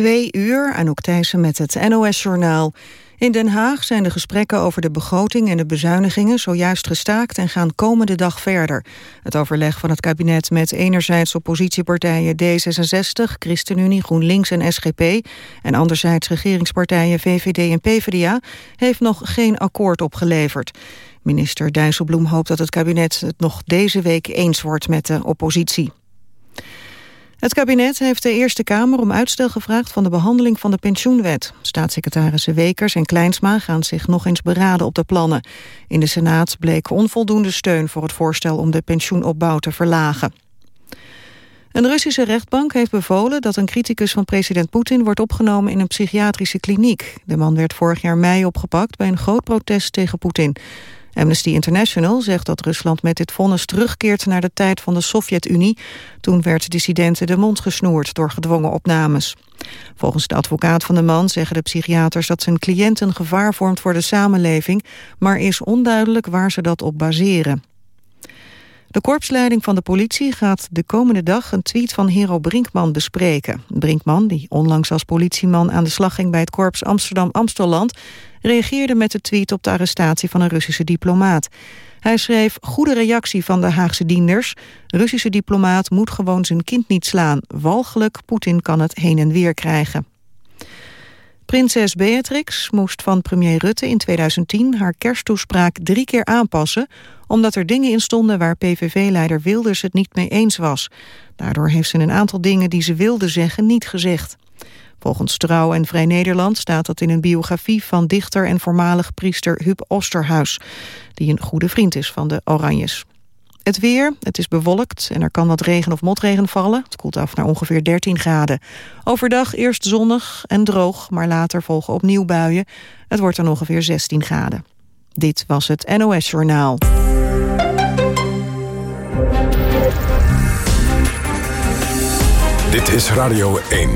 Twee uur, Anouk Thijssen met het NOS-journaal. In Den Haag zijn de gesprekken over de begroting en de bezuinigingen zojuist gestaakt en gaan komende dag verder. Het overleg van het kabinet met enerzijds oppositiepartijen D66, ChristenUnie, GroenLinks en SGP en anderzijds regeringspartijen VVD en PvdA heeft nog geen akkoord opgeleverd. Minister Dijsselbloem hoopt dat het kabinet het nog deze week eens wordt met de oppositie. Het kabinet heeft de Eerste Kamer om uitstel gevraagd van de behandeling van de pensioenwet. Staatssecretarissen Wekers en Kleinsma gaan zich nog eens beraden op de plannen. In de Senaat bleek onvoldoende steun voor het voorstel om de pensioenopbouw te verlagen. Een Russische rechtbank heeft bevolen dat een criticus van president Poetin wordt opgenomen in een psychiatrische kliniek. De man werd vorig jaar mei opgepakt bij een groot protest tegen Poetin. Amnesty International zegt dat Rusland met dit vonnis terugkeert naar de tijd van de Sovjet-Unie. Toen werd dissidenten de mond gesnoerd door gedwongen opnames. Volgens de advocaat van de man zeggen de psychiaters dat zijn cliënt een gevaar vormt voor de samenleving, maar is onduidelijk waar ze dat op baseren. De korpsleiding van de politie gaat de komende dag een tweet van Hero Brinkman bespreken. Brinkman, die onlangs als politieman aan de slag ging bij het korps Amsterdam-Amstelland, reageerde met de tweet op de arrestatie van een Russische diplomaat. Hij schreef goede reactie van de Haagse dienders. Russische diplomaat moet gewoon zijn kind niet slaan. Walgelijk, Poetin kan het heen en weer krijgen. Prinses Beatrix moest van premier Rutte in 2010 haar kersttoespraak drie keer aanpassen, omdat er dingen in stonden waar PVV-leider Wilders het niet mee eens was. Daardoor heeft ze een aantal dingen die ze wilde zeggen niet gezegd. Volgens Trouw en Vrij Nederland staat dat in een biografie van dichter en voormalig priester Huub Osterhuis, die een goede vriend is van de Oranjes. Het weer, het is bewolkt en er kan wat regen of motregen vallen. Het koelt af naar ongeveer 13 graden. Overdag eerst zonnig en droog, maar later volgen opnieuw buien. Het wordt dan ongeveer 16 graden. Dit was het NOS Journaal. Dit is Radio 1.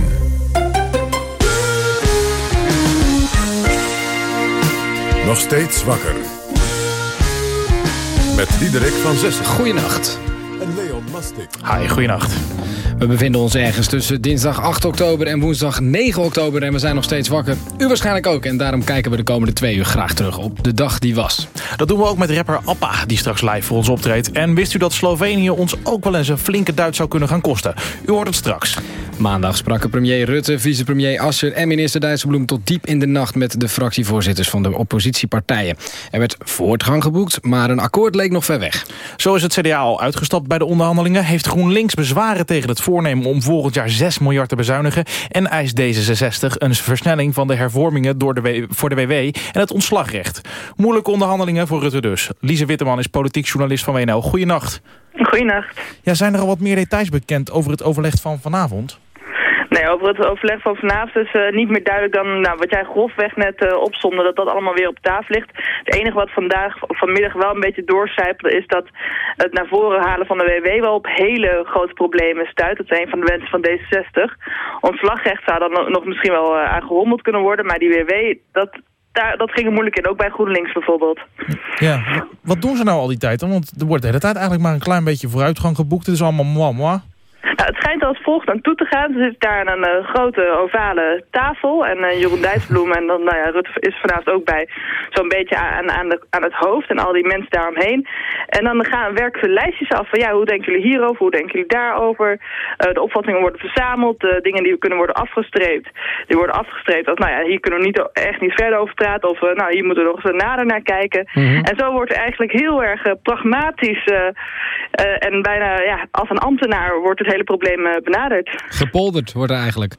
Nog steeds wakker. Met Diederik van Zessen. Goeienacht. En Leon Mastik. Hi, goeienacht. We bevinden ons ergens tussen dinsdag 8 oktober en woensdag 9 oktober... en we zijn nog steeds wakker. U waarschijnlijk ook. En daarom kijken we de komende twee uur graag terug op de dag die was. Dat doen we ook met rapper Appa, die straks live voor ons optreedt. En wist u dat Slovenië ons ook wel eens een flinke duit zou kunnen gaan kosten? U hoort het straks. Maandag spraken premier Rutte, vicepremier Asscher en minister Dijsselbloem... tot diep in de nacht met de fractievoorzitters van de oppositiepartijen. Er werd voortgang geboekt, maar een akkoord leek nog ver weg. Zo is het CDA al uitgestapt bij de onderhandelingen... heeft GroenLinks bezwaren tegen het voornemen om volgend jaar 6 miljard te bezuinigen... en eist D66 een versnelling van de hervormingen door de voor de WW en het ontslagrecht. Moeilijke onderhandelingen voor Rutte dus. Lise Witteman is politiek journalist van WNL. Goeienacht. Goeienacht. Ja, zijn er al wat meer details bekend over het overleg van vanavond? Nee, over het overleg van vanavond is uh, niet meer duidelijk dan nou, wat jij grofweg net uh, opzonde, dat dat allemaal weer op tafel ligt. Het enige wat vandaag, vanmiddag wel een beetje doorcijpelde is dat het naar voren halen van de WW wel op hele grote problemen stuit. Dat is een van de wensen van D66. Ontslagrecht zou dan nog misschien wel uh, aangehommeld kunnen worden, maar die WW, dat, daar, dat ging er moeilijk in, ook bij GroenLinks bijvoorbeeld. Ja, wat doen ze nou al die tijd? Want er wordt de hele tijd eigenlijk maar een klein beetje vooruitgang geboekt. Het is allemaal moi. Nou, het schijnt als volgt aan toe te gaan. Er zit daar een uh, grote ovale tafel en uh, Jeroen Dijsselbloem en dan, nou ja, Rutte is vanavond ook bij zo'n beetje aan, aan, de, aan het hoofd en al die mensen daaromheen. En dan gaan werken ze lijstjes af van ja, hoe denken jullie hierover, hoe denken jullie daarover. Uh, de opvattingen worden verzameld, de dingen die kunnen worden afgestreept, die worden afgestreept als nou ja, hier kunnen we niet, echt niet verder over praten of nou, hier moeten we nog eens nader naar kijken. Mm -hmm. En zo wordt er eigenlijk heel erg pragmatisch en bijna ja, als een ambtenaar wordt het hele probleem uh, benaderd. Gepolderd wordt er eigenlijk.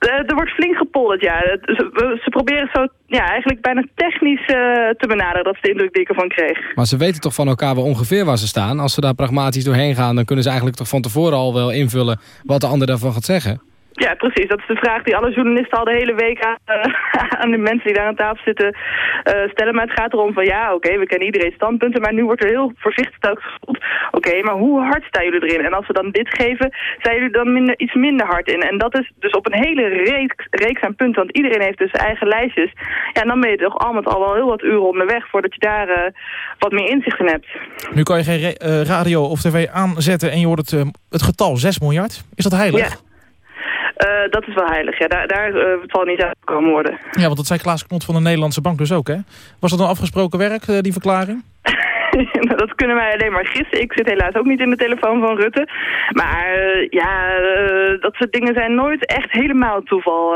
Uh, er wordt flink gepolderd, ja. Ze, ze, proberen zo ja, eigenlijk bijna technisch uh, te benaderen. Dat is de indruk die ik ervan kreeg. Maar ze weten toch van elkaar wel ongeveer waar ze staan. Als ze daar pragmatisch doorheen gaan... dan kunnen ze eigenlijk toch van tevoren al wel invullen... wat de ander daarvan gaat zeggen. Ja, precies. Dat is de vraag die alle journalisten al de hele week aan, uh, aan de mensen die daar aan tafel zitten uh, stellen. Maar het gaat erom van ja, oké, okay, we kennen iedereen standpunten, maar nu wordt er heel voorzichtig gevoeld. Oké, okay, maar hoe hard staan jullie erin? En als we dan dit geven, zijn jullie dan minder, iets minder hard in? En dat is dus op een hele reeks, reeks aan punten, want iedereen heeft dus zijn eigen lijstjes. Ja, en dan ben je toch allemaal al wel heel wat uren onderweg voordat je daar uh, wat meer inzicht in hebt. Nu kan je geen radio of tv aanzetten en je hoort het, het getal 6 miljard. Is dat heilig? Ja. Uh, dat is wel heilig, ja. Daar, daar uh, zal niet uitgekomen worden. Ja, want dat zei Klaas Knot van de Nederlandse Bank dus ook, hè? Was dat een afgesproken werk, die verklaring? dat kunnen wij alleen maar gissen. Ik zit helaas ook niet in de telefoon van Rutte. Maar ja, dat soort dingen zijn nooit echt helemaal toeval.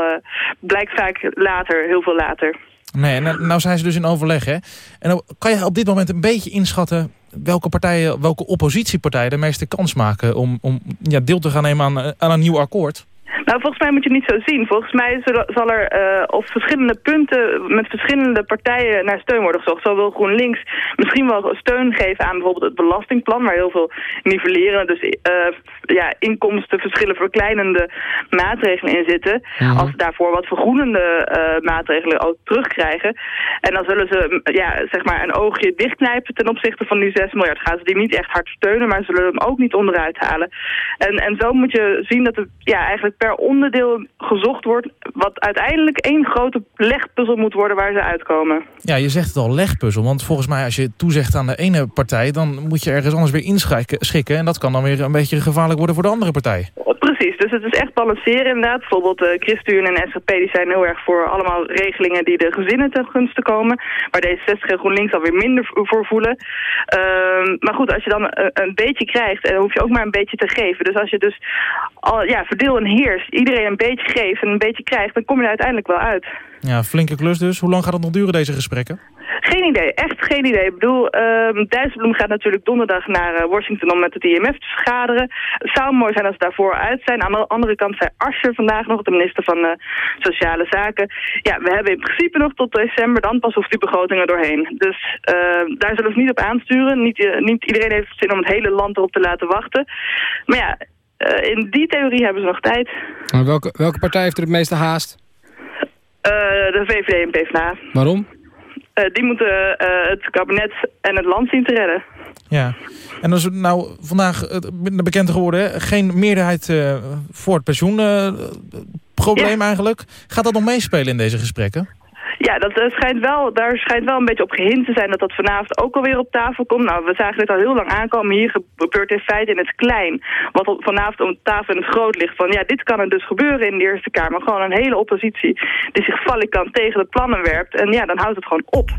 blijkt vaak later, heel veel later. Nee, nou zijn ze dus in overleg, hè? En kan je op dit moment een beetje inschatten welke partijen, welke oppositiepartijen de meeste kans maken om, om ja, deel te gaan nemen aan, aan een nieuw akkoord? Nou, volgens mij moet je het niet zo zien. Volgens mij zal er uh, op verschillende punten met verschillende partijen naar steun worden gezocht. Zo wil GroenLinks misschien wel steun geven aan bijvoorbeeld het belastingplan, waar heel veel nivelleren, dus uh, ja, inkomstenverschillen verkleinende maatregelen in zitten. Mhm. Als ze daarvoor wat vergroenende uh, maatregelen ook terugkrijgen. En dan zullen ze ja, zeg maar een oogje dichtknijpen ten opzichte van die 6 miljard. Gaan ze die niet echt hard steunen, maar zullen hem ook niet onderuit halen. En, en zo moet je zien dat het ja, eigenlijk per onderdeel gezocht wordt... wat uiteindelijk één grote legpuzzel moet worden waar ze uitkomen. Ja, je zegt het al, legpuzzel. Want volgens mij als je toezegt aan de ene partij... dan moet je ergens anders weer inschikken. En dat kan dan weer een beetje gevaarlijk worden voor de andere partij. Precies, dus het is echt balanceren inderdaad. Bijvoorbeeld uh, ChristenUnie en SGP die zijn heel erg voor allemaal regelingen... die de gezinnen ten gunste komen. Waar deze 60 en GroenLinks alweer minder voor voelen. Uh, maar goed, als je dan een, een beetje krijgt... dan hoef je ook maar een beetje te geven. Dus als je dus al, ja, verdeel en heers iedereen een beetje geeft en een beetje krijgt, dan kom je er uiteindelijk wel uit. Ja, flinke klus dus. Hoe lang gaat het nog duren, deze gesprekken? Geen idee, echt geen idee. Ik bedoel, uh, Dijsselbloem gaat natuurlijk donderdag naar uh, Washington om met het IMF te vergaderen. Het zou mooi zijn als ze daarvoor uit zijn. Aan de andere kant zei Asscher vandaag nog, de minister van uh, Sociale Zaken. Ja, we hebben in principe nog tot december, dan pas hoeft die begroting er doorheen. Dus ehm, daar zullen we niet op aansturen. Niet, eh, niet iedereen heeft zin om het hele land erop te laten wachten. Maar ja, in die theorie hebben ze nog tijd. Maar welke, welke partij heeft er het meeste haast? De VVD en PvdA. Waarom? Uh, die moeten het kabinet en het land zien te redden. Ja, en dan is nou vandaag bekend geworden... geen meerderheid voor het pensioenprobleem ja. eigenlijk. Gaat dat nog meespelen in deze gesprekken? Ja, dat uh, schijnt wel, daar schijnt wel een beetje op gehind te zijn dat dat vanavond ook alweer op tafel komt. Nou, we zagen dit al heel lang aankomen. Hier gebeurt in feite in het klein. Wat op, vanavond op tafel in het groot ligt van ja, dit kan er dus gebeuren in de Eerste Kamer. Gewoon een hele oppositie die zich valikant tegen de plannen werpt. En ja, dan houdt het gewoon op.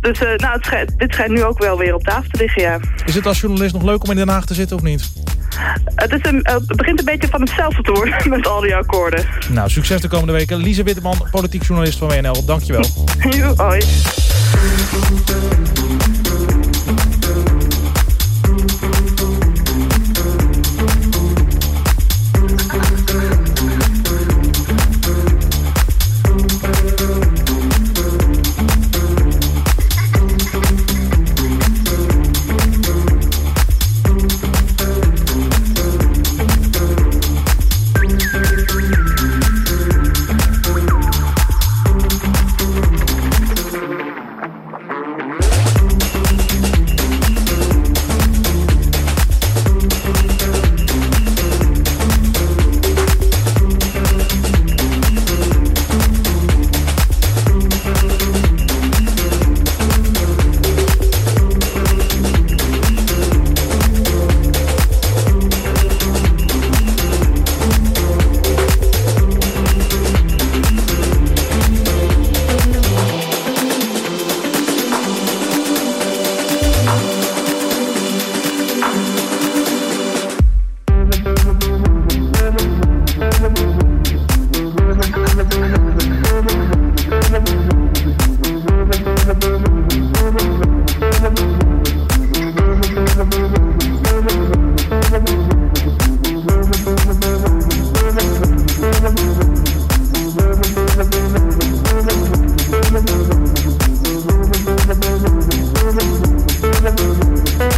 Dus uh, nou, het schijnt, dit schijnt nu ook wel weer op tafel te liggen, ja. Is het als journalist nog leuk om in Den Haag te zitten of niet? Het, is een, het begint een beetje van hetzelfde te worden met al die akkoorden. Nou, succes de komende weken. Lise Witteman, politiek journalist van WNL. Dankjewel. hoi.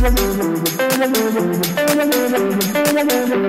Thank you.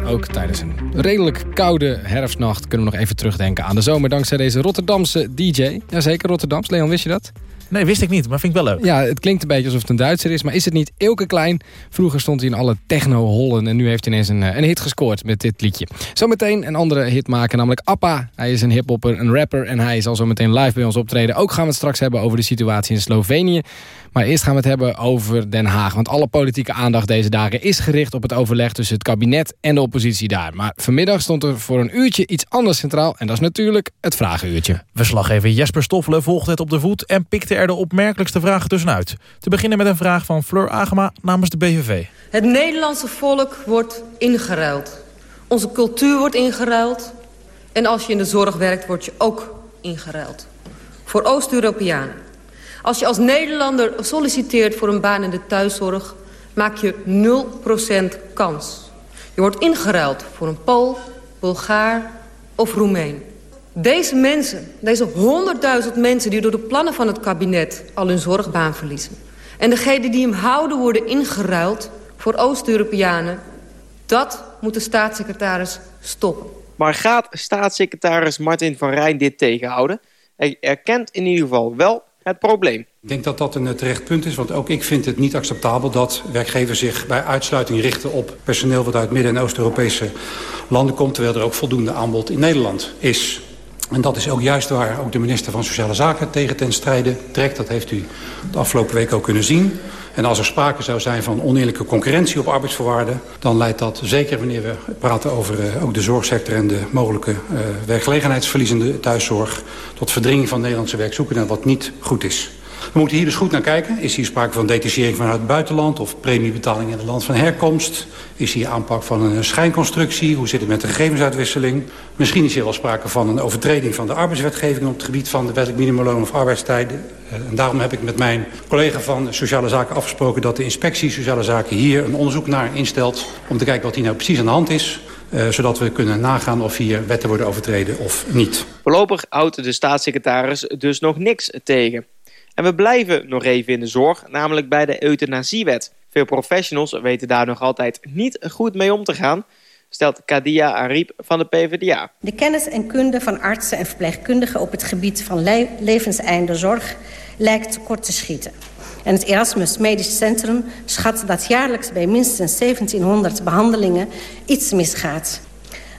Ook tijdens een redelijk koude herfstnacht kunnen we nog even terugdenken aan de zomer... dankzij deze Rotterdamse DJ. Jazeker, Rotterdams. Leon, wist je dat? Nee, wist ik niet, maar vind ik wel leuk. Ja, het klinkt een beetje alsof het een Duitser is, maar is het niet Ilke Klein? Vroeger stond hij in alle techno-hollen en nu heeft hij ineens een, eh, een hit gescoord met dit liedje. Zometeen een andere hit maken, namelijk Appa. Hij is een hiphopper, een rapper en hij zal zometeen live bij ons optreden. Ook gaan we het straks hebben over de situatie in Slovenië. Maar eerst gaan we het hebben over Den Haag. Want alle politieke aandacht deze dagen is gericht op het overleg tussen het kabinet en de oppositie daar. Maar vanmiddag stond er voor een uurtje iets anders centraal. En dat is natuurlijk het vragenuurtje. Verslaggever Jesper Stoffelen volgde het op de voet en pikte er de opmerkelijkste vragen tussenuit. Te beginnen met een vraag van Fleur Agema namens de BVV. Het Nederlandse volk wordt ingeruild. Onze cultuur wordt ingeruild. En als je in de zorg werkt, word je ook ingeruild. Voor Oost-Europeanen. Als je als Nederlander solliciteert voor een baan in de thuiszorg... maak je 0% kans. Je wordt ingeruild voor een Pool, Bulgaar of Roemeen. Deze mensen, deze 100.000 mensen die door de plannen van het kabinet... al hun zorgbaan verliezen. En degenen die hem houden worden ingeruild voor Oost-Europeanen... dat moet de staatssecretaris stoppen. Maar gaat staatssecretaris Martin van Rijn dit tegenhouden? Hij erkent in ieder geval wel het probleem. Ik denk dat dat een eh, terecht punt is, want ook ik vind het niet acceptabel... dat werkgevers zich bij uitsluiting richten op personeel... wat uit Midden- en Oost-Europese landen komt... terwijl er ook voldoende aanbod in Nederland is. En dat is ook juist waar ook de minister van Sociale Zaken tegen ten strijde trekt. Dat heeft u de afgelopen week ook kunnen zien. En als er sprake zou zijn van oneerlijke concurrentie op arbeidsvoorwaarden... dan leidt dat, zeker wanneer we praten over uh, ook de zorgsector... en de mogelijke uh, werkgelegenheidsverliezende thuiszorg... tot verdringing van Nederlandse werkzoekenden, wat niet goed is. We moeten hier dus goed naar kijken. Is hier sprake van detachering vanuit het buitenland... of premiebetaling in het land van herkomst? Is hier aanpak van een schijnconstructie? Hoe zit het met de gegevensuitwisseling? Misschien is hier wel sprake van een overtreding van de arbeidswetgeving... op het gebied van de wettelijk minimumloon of arbeidstijden. En daarom heb ik met mijn collega van Sociale Zaken afgesproken... dat de inspectie Sociale Zaken hier een onderzoek naar instelt... om te kijken wat hier nou precies aan de hand is... Uh, zodat we kunnen nagaan of hier wetten worden overtreden of niet. Voorlopig houdt de staatssecretaris dus nog niks tegen. En we blijven nog even in de zorg, namelijk bij de euthanasiewet. Veel professionals weten daar nog altijd niet goed mee om te gaan stelt Kadia Ariep van de PvdA. De kennis en kunde van artsen en verpleegkundigen op het gebied van le levenseinde zorg lijkt tekort te schieten. En het Erasmus Medisch Centrum schat dat jaarlijks bij minstens 1700 behandelingen iets misgaat.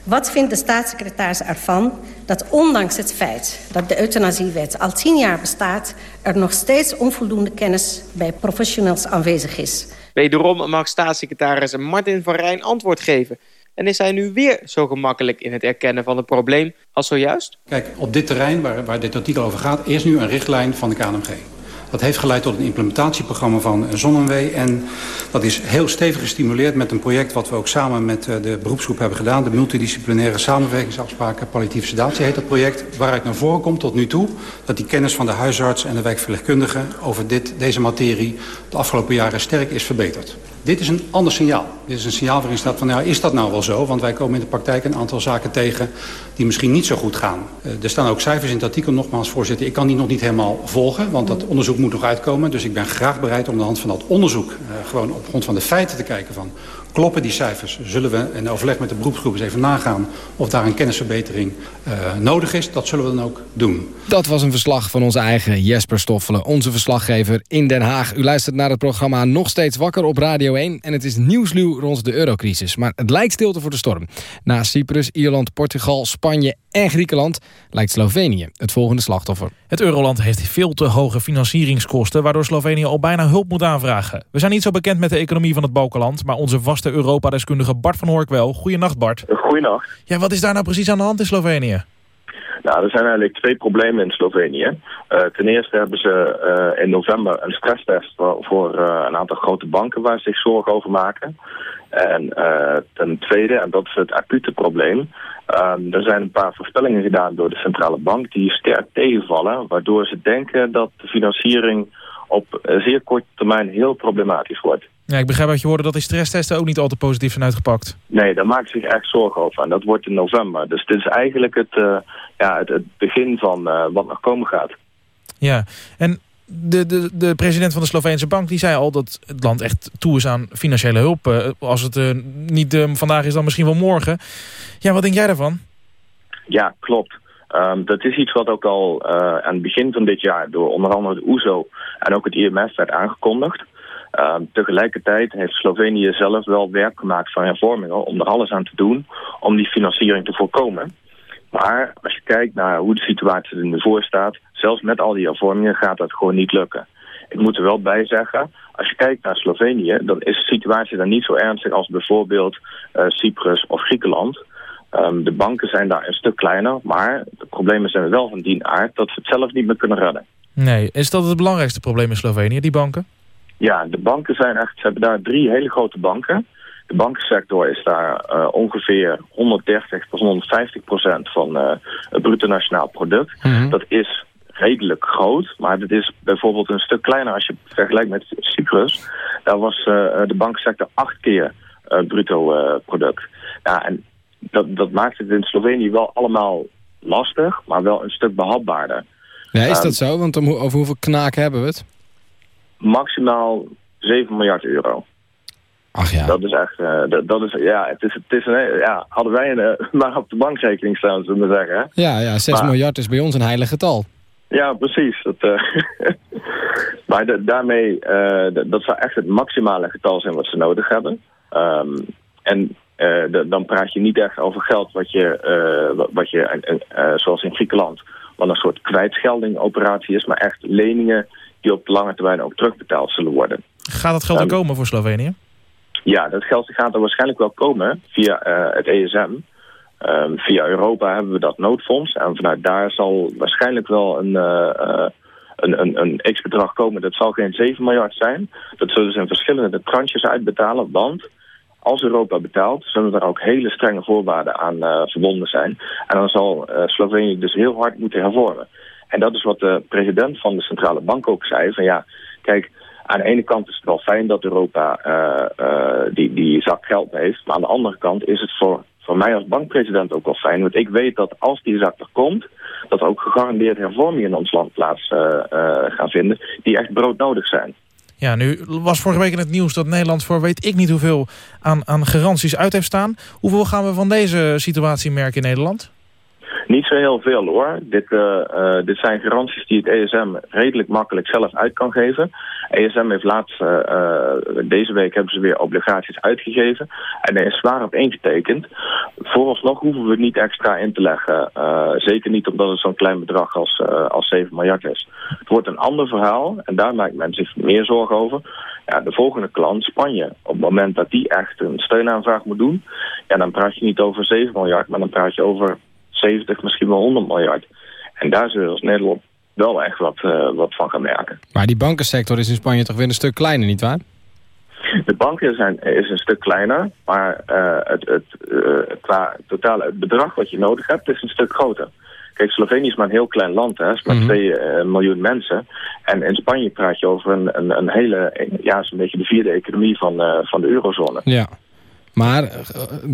Wat vindt de staatssecretaris ervan dat ondanks het feit dat de euthanasiewet al tien jaar bestaat... er nog steeds onvoldoende kennis bij professionals aanwezig is? Wederom mag staatssecretaris Martin van Rijn antwoord geven. En is hij nu weer zo gemakkelijk in het erkennen van het probleem als zojuist? Kijk, op dit terrein waar, waar dit artikel over gaat... is nu een richtlijn van de KNMG. Dat heeft geleid tot een implementatieprogramma van Zonnewee. En dat is heel stevig gestimuleerd met een project... wat we ook samen met eh, de beroepsgroep hebben gedaan. De multidisciplinaire samenwerkingsafspraken palliatieve sedatie heet dat project. Waaruit naar voren komt tot nu toe... dat die kennis van de huisarts en de wijkverpleegkundigen... over dit, deze materie de afgelopen jaren sterk is verbeterd. Dit is een ander signaal. Dit is een signaal waarin staat van, ja, is dat nou wel zo? Want wij komen in de praktijk een aantal zaken tegen die misschien niet zo goed gaan. Uh, er staan ook cijfers in het artikel, nogmaals voorzitter. Ik kan die nog niet helemaal volgen, want dat onderzoek moet nog uitkomen. Dus ik ben graag bereid om aan de hand van dat onderzoek... Uh, gewoon op grond van de feiten te kijken van... Kloppen die cijfers? Zullen we in overleg met de beroepsgroep eens even nagaan... of daar een kennisverbetering uh, nodig is? Dat zullen we dan ook doen. Dat was een verslag van onze eigen Jesper Stoffelen, onze verslaggever in Den Haag. U luistert naar het programma Nog Steeds Wakker op Radio 1... en het is nieuwsluw rond de eurocrisis. Maar het lijkt stilte voor de storm. Na Cyprus, Ierland, Portugal, Spanje en Griekenland... lijkt Slovenië het volgende slachtoffer. Het euroland heeft veel te hoge financieringskosten... waardoor Slovenië al bijna hulp moet aanvragen. We zijn niet zo bekend met de economie van het Balkenland... maar onze vaste Europa-deskundige Bart van Hork wel. Goeienacht Bart. Goeienacht. Ja, wat is daar nou precies aan de hand in Slovenië? Nou, er zijn eigenlijk twee problemen in Slovenië. Uh, ten eerste hebben ze uh, in november een stresstest voor, uh, een aantal grote banken waar ze zich zorgen over maken. En ten tweede, en dat is het acute probleem, er zijn een paar voorspellingen gedaan door de centrale bank die sterk tegenvallen, waardoor ze denken dat de financiering op zeer korte termijn heel problematisch wordt. Ja, ik begrijp uit je woorden dat die stresstesten ook niet altijd positief zijn uitgepakt. Nee, daar maakt zich echt zorgen over. En dat wordt in november. Dus dit is eigenlijk het, uh, ja, het, het begin van uh, wat nog komen gaat. Ja, en de, de, de president van de Sloveense bank die zei al dat het land echt toe is aan financiële hulp. Uh, als het niet vandaag is, dan misschien wel morgen. Ja, wat denk jij daarvan? Ja, klopt. Um, dat is iets wat ook al aan het begin van dit jaar door onder andere de OESO en ook het IMF werd aangekondigd. Um, tegelijkertijd heeft Slovenië zelf wel werk gemaakt van hervormingen om er alles aan te doen om die financiering te voorkomen. Maar als je kijkt naar hoe de situatie er nu voor staat, zelfs met al die hervormingen gaat dat gewoon niet lukken. Ik moet er wel bij zeggen, als je kijkt naar Slovenië, dan is de situatie daar niet zo ernstig als bijvoorbeeld uh, Cyprus of Griekenland. Um, de banken zijn daar een stuk kleiner, maar de problemen zijn wel van die aard dat ze het zelf niet meer kunnen redden. Nee, is dat het belangrijkste probleem in Slovenië, die banken? Ja, de banken zijn echt, ze hebben daar drie hele grote banken. De bankensector is daar uh, ongeveer 130 tot 150 procent van uh, het bruto nationaal product. Mm -hmm. Dat is redelijk groot, maar het is bijvoorbeeld een stuk kleiner als je het vergelijkt met Cyprus. Daar was uh, de bankensector acht keer bruto product. Ja, en dat, dat maakt het in Slovenië wel allemaal lastig, maar wel een stuk behapbaarder. Ja, is dat um, zo? Want om, over hoeveel knaken hebben we het? Maximaal 7 miljard euro. Ach ja. Dat is echt, uh, dat, dat, is, ja, het is, het is een, ja, hadden wij een, uh, maar op de bankrekening staan, zullen we zeggen. Hè? Ja, ja, 6 maar, miljard is bij ons een heilig getal. Ja, precies. Dat, uh, maar de, daarmee, dat zou echt het maximale getal zijn wat ze nodig hebben. Um, en de, dan praat je niet echt over geld wat je, wat je zoals in Griekenland, wat een soort kwijtschelding operatie is, maar echt leningen die op de lange termijn ook terugbetaald zullen worden. Gaat dat geld er um, komen voor Slovenië? Ja, dat geld gaat er waarschijnlijk wel komen via uh, het ESM. Um, via Europa hebben we dat noodfonds. En vanuit daar zal waarschijnlijk wel een, uh, een, een, een x-bedrag komen. Dat zal geen 7 miljard zijn. Dat zullen ze in verschillende tranches uitbetalen. Want als Europa betaalt, zullen er ook hele strenge voorwaarden aan verbonden zijn. En dan zal Slovenië dus heel hard moeten hervormen. En dat is wat de president van de centrale bank ook zei. Van ja, kijk, aan de ene kant is het wel fijn dat Europa uh, die, die zak geld heeft. Maar aan de andere kant is het voor, voor mij als bankpresident ook wel fijn. Want ik weet dat als die zak er komt, dat er ook gegarandeerd hervormingen in ons land plaats gaan vinden. Die echt broodnodig zijn. Ja, nu was vorige week in het nieuws dat Nederland voor weet ik niet hoeveel aan, aan garanties uit heeft staan. Hoeveel gaan we van deze situatie merken in Nederland? Niet zo heel veel hoor. Dit, uh, uh, dit zijn garanties die het ESM redelijk makkelijk zelf uit kan geven. ESM heeft laatst, uh, deze week hebben ze weer obligaties uitgegeven. En er is zwaar op ingetekend. Vooralsnog hoeven we het niet extra in te leggen. zeker niet omdat het zo'n klein bedrag als, als 7 miljard is. Het wordt een ander verhaal en daar maakt men zich meer zorgen over. Ja, de volgende klant, Spanje. Op het moment dat die echt een steunaanvraag moet doen... Ja, dan praat je niet over 7 miljard, maar dan praat je over 70, misschien wel 100 miljard. En daar zullen we als Nederland wel echt wat, uh, wat van gaan merken. Maar die bankensector is in Spanje toch weer een stuk kleiner, nietwaar? De banken zijn, is een stuk kleiner, maar uh, het, het, uh, qua totale het bedrag wat je nodig hebt is een stuk groter. Kijk, Slovenië is maar een heel klein land, hè. Het is maar mm -hmm. 2 miljoen mensen. En in Spanje praat je over een, een, een hele, ja, zo'n beetje de vierde economie van, van de eurozone. Ja, maar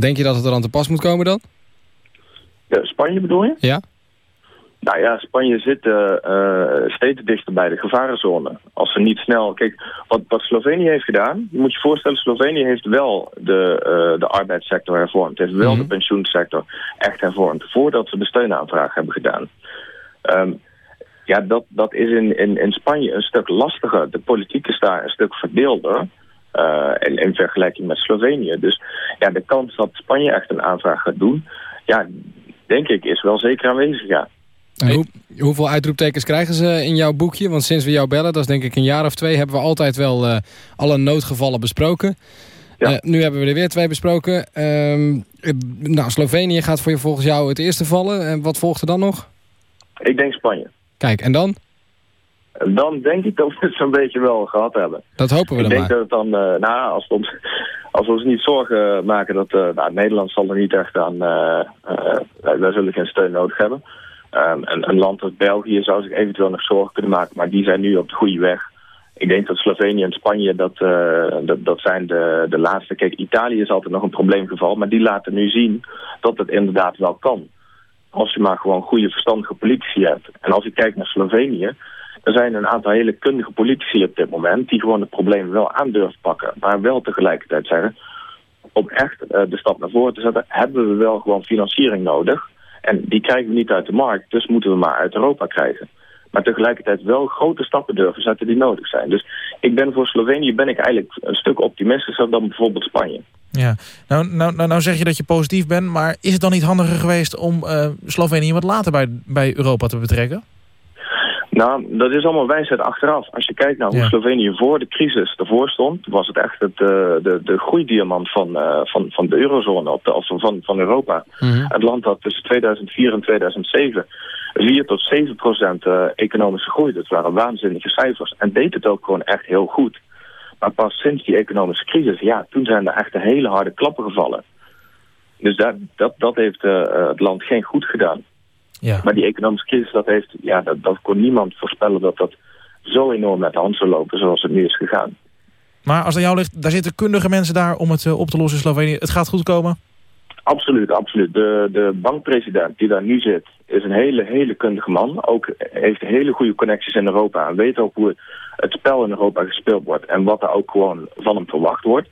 denk je dat het er aan te pas moet komen dan? Ja, Spanje bedoel je? Ja. Nou ja, Spanje zit uh, uh, steeds dichter bij de gevarenzone. Als ze niet snel... Kijk, wat, wat Slovenië heeft gedaan... Je moet je voorstellen, Slovenië heeft wel de, uh, de arbeidssector hervormd. Heeft wel mm -hmm. de pensioensector echt hervormd. Voordat ze de steunaanvraag hebben gedaan. Um, ja, dat, dat is in, in, in Spanje een stuk lastiger. De politiek is daar een stuk verdeelder. in, in vergelijking met Slovenië. Dus ja, de kans dat Spanje echt een aanvraag gaat doen... Ja, denk ik, is wel zeker aanwezig, ja. Hoe, hoeveel uitroeptekens krijgen ze in jouw boekje? Want sinds we jou bellen, dat is denk ik een jaar of twee... hebben we altijd wel uh, alle noodgevallen besproken. Ja. Uh, nu hebben we er weer twee besproken. Uh, nou, Slovenië gaat voor je volgens jou het eerste vallen. En wat volgt er dan nog? Ik denk Spanje. Kijk, en dan? Dan denk ik dat we het zo'n beetje wel gehad hebben. Dat hopen we ik dan denk dat het dan, uh, nou, als we ons, als we ons niet zorgen maken dat, uh, nou, Nederland zal er niet echt aan, uh, wij zullen geen steun nodig hebben. Um, een, een land als België zou zich eventueel nog zorgen kunnen maken, maar die zijn nu op de goede weg. Ik denk dat Slovenië en Spanje, dat, dat, dat zijn de, de laatste. Kijk, Italië is altijd nog een probleemgeval, maar die laten nu zien dat het inderdaad wel kan. Als je maar gewoon goede verstandige politici hebt. En als je kijkt naar Slovenië, Er zijn een aantal hele kundige politici op dit moment die gewoon het probleem wel aan durven pakken. Maar wel tegelijkertijd zeggen, om echt uh, de stap naar voren te zetten, hebben we wel gewoon financiering nodig. En die krijgen we niet uit de markt, dus moeten we maar uit Europa krijgen. Maar tegelijkertijd wel grote stappen durven zetten die nodig zijn. Dus ik ben voor Slovenië ben ik eigenlijk een stuk optimistischer dan bijvoorbeeld Spanje. Ja, nou, nou, nou, nou zeg je dat je positief bent, maar is het dan niet handiger geweest om uh, Slovenië wat later bij, bij Europa te betrekken? Nou, dat is allemaal wijsheid achteraf. Als je kijkt naar hoe Slovenië voor de crisis ervoor stond... was het echt het, uh, de, de groeidiamant van, uh, van, van de eurozone, op de, of van, van Europa. Mm -hmm. Het land had tussen 2004 en 2007 4 tot 7 procent uh, economische groei. Dat waren waanzinnige cijfers. En deed het ook gewoon echt heel goed. Maar pas sinds die economische crisis, ja, toen zijn er echt hele harde klappen gevallen. Dus dat, dat, dat heeft het land geen goed gedaan. Ja. Maar die economische crisis, dat, heeft, ja, dat, dat kon niemand voorspellen dat dat zo enorm met de hand zou lopen zoals het nu is gegaan. Maar als aan jou ligt, daar zitten kundige mensen daar om het op te lossen in Slovenië. Het gaat goed komen? Absoluut, absoluut. De, de bankpresident die daar nu zit, is een hele, hele kundige man. Ook heeft hele goede connecties in Europa en weet ook hoe het spel in Europa gespeeld wordt. En wat er ook gewoon van hem verwacht wordt.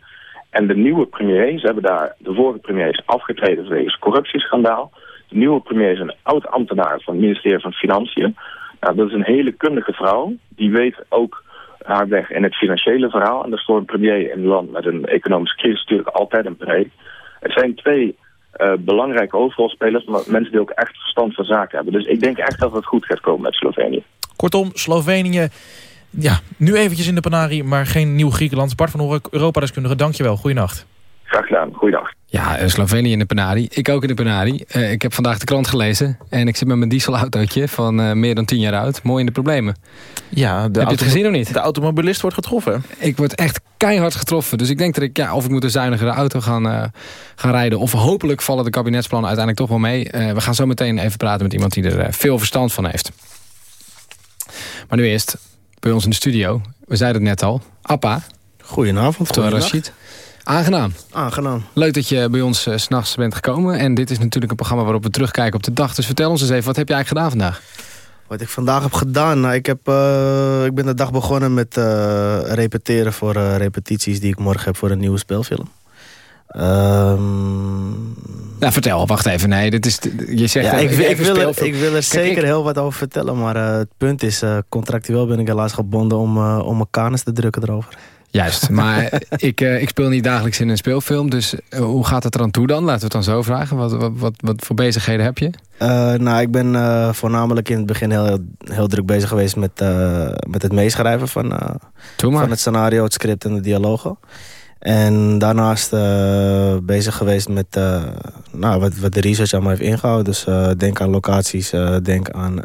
En de nieuwe premier, ze hebben daar de vorige premier is afgetreden wegens corruptieschandaal. De nieuwe premier is een oud-ambtenaar van het ministerie van Financiën. Nou, dat is een hele kundige vrouw. Die weet ook haar weg in het financiële verhaal. En dat is voor een premier in een land met een economische crisis natuurlijk altijd een pre. Het zijn twee uh, belangrijke hoofdrolspelers, maar mensen die ook echt verstand van zaken hebben. Dus ik denk echt dat het goed gaat komen met Slovenië. Kortom, Slovenië, ja, nu eventjes in de panarie, maar geen nieuw Griekenland. Bart van Hork, Europa-deskundige, dankjewel. Goeienacht. Graag gedaan, goeiedag. Ja, eh, Slovenië in de Penari. Ik ook in de Penari. Uh, ik heb vandaag de krant gelezen. En ik zit met mijn dieselautootje van uh, meer dan 10 jaar oud. Mooi in de problemen. Ja, de heb je het gezien of niet? De automobilist wordt getroffen. Ik word echt keihard getroffen. Dus ik denk dat ik, ja, of ik moet een zuinigere auto gaan, uh, gaan rijden. Of hopelijk vallen de kabinetsplannen uiteindelijk toch wel mee. we gaan zo meteen even praten met iemand die er veel verstand van heeft. Maar nu eerst, bij ons in de studio. We zeiden het net al. Appa. Goedenavond. Rashid. Aangenaam. Aangenaam. Leuk dat je bij ons uh, s'nachts bent gekomen. En dit is natuurlijk een programma waarop we terugkijken op de dag. Dus vertel ons eens even, wat heb je eigenlijk gedaan vandaag? Wat ik vandaag heb gedaan? Nou, ik, heb, uh, ik ben de dag begonnen met uh, repeteren voor repetities die ik morgen heb voor een nieuwe speelfilm. Um... Nou, vertel, wacht even. Nee, dit is, je zegt ja, ik, ik, wil er, ik wil er zeker ik... heel wat over vertellen. Maar het punt is, contractueel ben ik helaas gebonden om, om mijn kanus te drukken erover. Juist, maar ik, uh, ik speel niet dagelijks in een speelfilm. Dus uh, hoe gaat het eraan toe dan? Laten we het dan zo vragen. Wat, wat, wat, wat voor bezigheden heb je? Uh, nou, ik ben voornamelijk in het begin heel, heel druk bezig geweest met, met het meeschrijven van, van het scenario, het script en de dialogen. En daarnaast bezig geweest met nou, wat, wat de research allemaal heeft ingehouden. Dus denk aan locaties, denk aan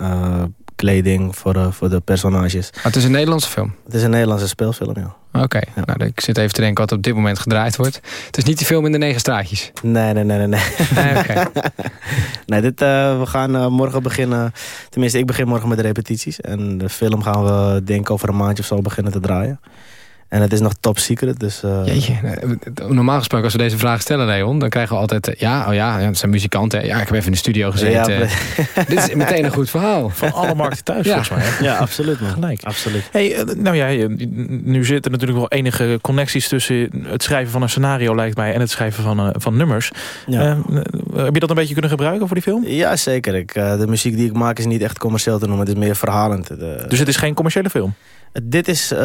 kleding voor, uh, voor de personages. Maar het is een Nederlandse film? Het is een Nederlandse speelfilm, ja. Oké, okay. ja. nou, ik zit even te denken wat op dit moment gedraaid wordt. Het is niet die film in de negen straatjes? Nee, nee, nee, nee. Nee, nee, okay. nee dit, uh, we gaan uh, morgen beginnen... Tenminste, ik begin morgen met de repetities. En de film gaan we denk ik over een maandje of zo beginnen te draaien. En het is nog top secret, dus... Uh... Jeetje, normaal gesproken als we deze vraag stellen, Leon... dan krijgen we altijd, uh, ja, oh ja, het zijn muzikanten. Ja, ik heb even in de studio gezeten. Ja, Dit is meteen een goed verhaal. Van alle markten thuis, ja. volgens mij. Ja, absoluut, man. Gelijk. Absoluut. Hey, uh, nou ja, nu zitten natuurlijk wel enige connecties... tussen het schrijven van een scenario, lijkt mij... en het schrijven van, van nummers. Ja. heb je dat een beetje kunnen gebruiken voor die film? Ja, zeker. Ik, de muziek die ik maak is niet echt commercieel te noemen. Het is meer verhalend. De... Dus het is geen commerciële film? Dit is, uh,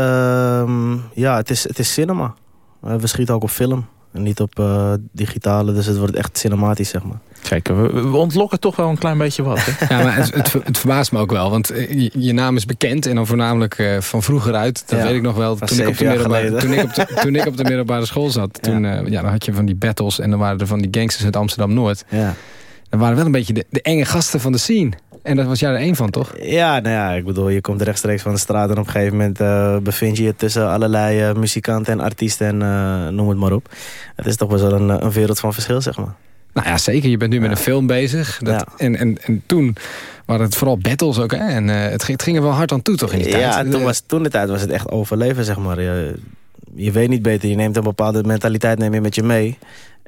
ja, het is, het is cinema. We schieten ook op film. En niet op uh, digitale, dus het wordt echt cinematisch, zeg maar. Kijk, we, we ontlokken toch wel een klein beetje wat. Hè? ja, maar het, het, het, verbaast me ook wel. Want eh, je, je, naam is bekend en dan voornamelijk uh, van vroeger uit. Dat ja, weet ik nog wel. Toen ik, op de middelbare, toen, ik op de, toen ik op de middelbare school zat. Toen ja. Uh, ja, dan had je van die battles en dan waren er van die gangsters uit Amsterdam-Noord. Ja. Dat waren wel een beetje de, de enge gasten van de scene. En dat was jij er één van, toch? Ja, nou ja, ik bedoel, je komt rechtstreeks van de straat... en op een gegeven moment uh, bevind je je tussen allerlei uh, muzikanten en artiesten... en uh, noem het maar op. Het is toch wel een, een wereld van verschil, zeg maar. Nou ja, zeker. Je bent nu ja. met een film bezig. Dat, ja. en, en, en toen waren het vooral battles ook. Hè? En het, ging, het ging er wel hard aan toe, toch, in die tijd? Ja, toen, was, toen de tijd was het echt overleven, zeg maar. Je, je weet niet beter. Je neemt een bepaalde mentaliteit neem je met je mee.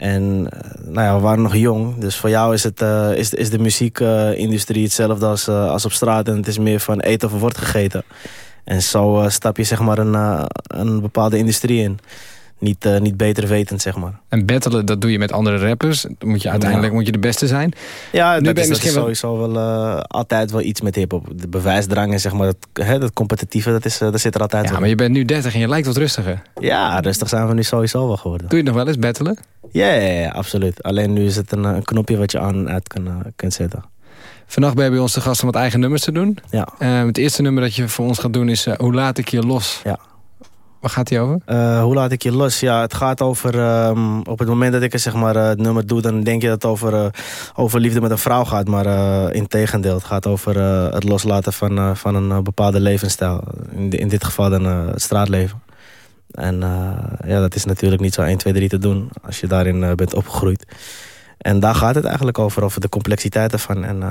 En nou ja, we waren nog jong. Dus voor jou is, het, is, is de muziekindustrie hetzelfde als, als op straat. En het is meer van eten of wordt gegeten. En zo stap je zeg maar een, een bepaalde industrie in niet, uh, niet beter wetend, zeg maar. En battelen, dat doe je met andere rappers. Dan moet je uiteindelijk moet je de beste zijn. Ja, nu dat, ben is, misschien dat is sowieso wel uh, altijd wel iets met hiphop. De bewijsdrang en zeg maar, dat, hè, dat competitieve, dat, is, uh, dat zit er altijd Ja, maar je bent nu 30 en je lijkt wat rustiger. Ja, rustig zijn we nu sowieso wel geworden. Doe je nog wel eens battelen? Ja, ja, ja absoluut. Alleen nu is het een, een knopje wat je aan en uit kan, kunt zetten. Vannacht ben je bij ons de gast om wat eigen nummers te doen. Ja. het eerste nummer dat je voor ons gaat doen is Hoe laat ik je los? Ja. Waar gaat hij over? Uh, hoe laat ik je los? Ja, het gaat over... Um, op het moment dat ik zeg maar, uh, het nummer doe... dan denk je dat het over, uh, over liefde met een vrouw gaat. Maar in tegendeel, het gaat over het loslaten van, van een bepaalde levensstijl. In, in dit geval dan het straatleven. En ja, dat is natuurlijk niet zo 1, 2, 3 te doen... als je daarin bent opgegroeid. En daar gaat het eigenlijk over, over de complexiteit ervan... En,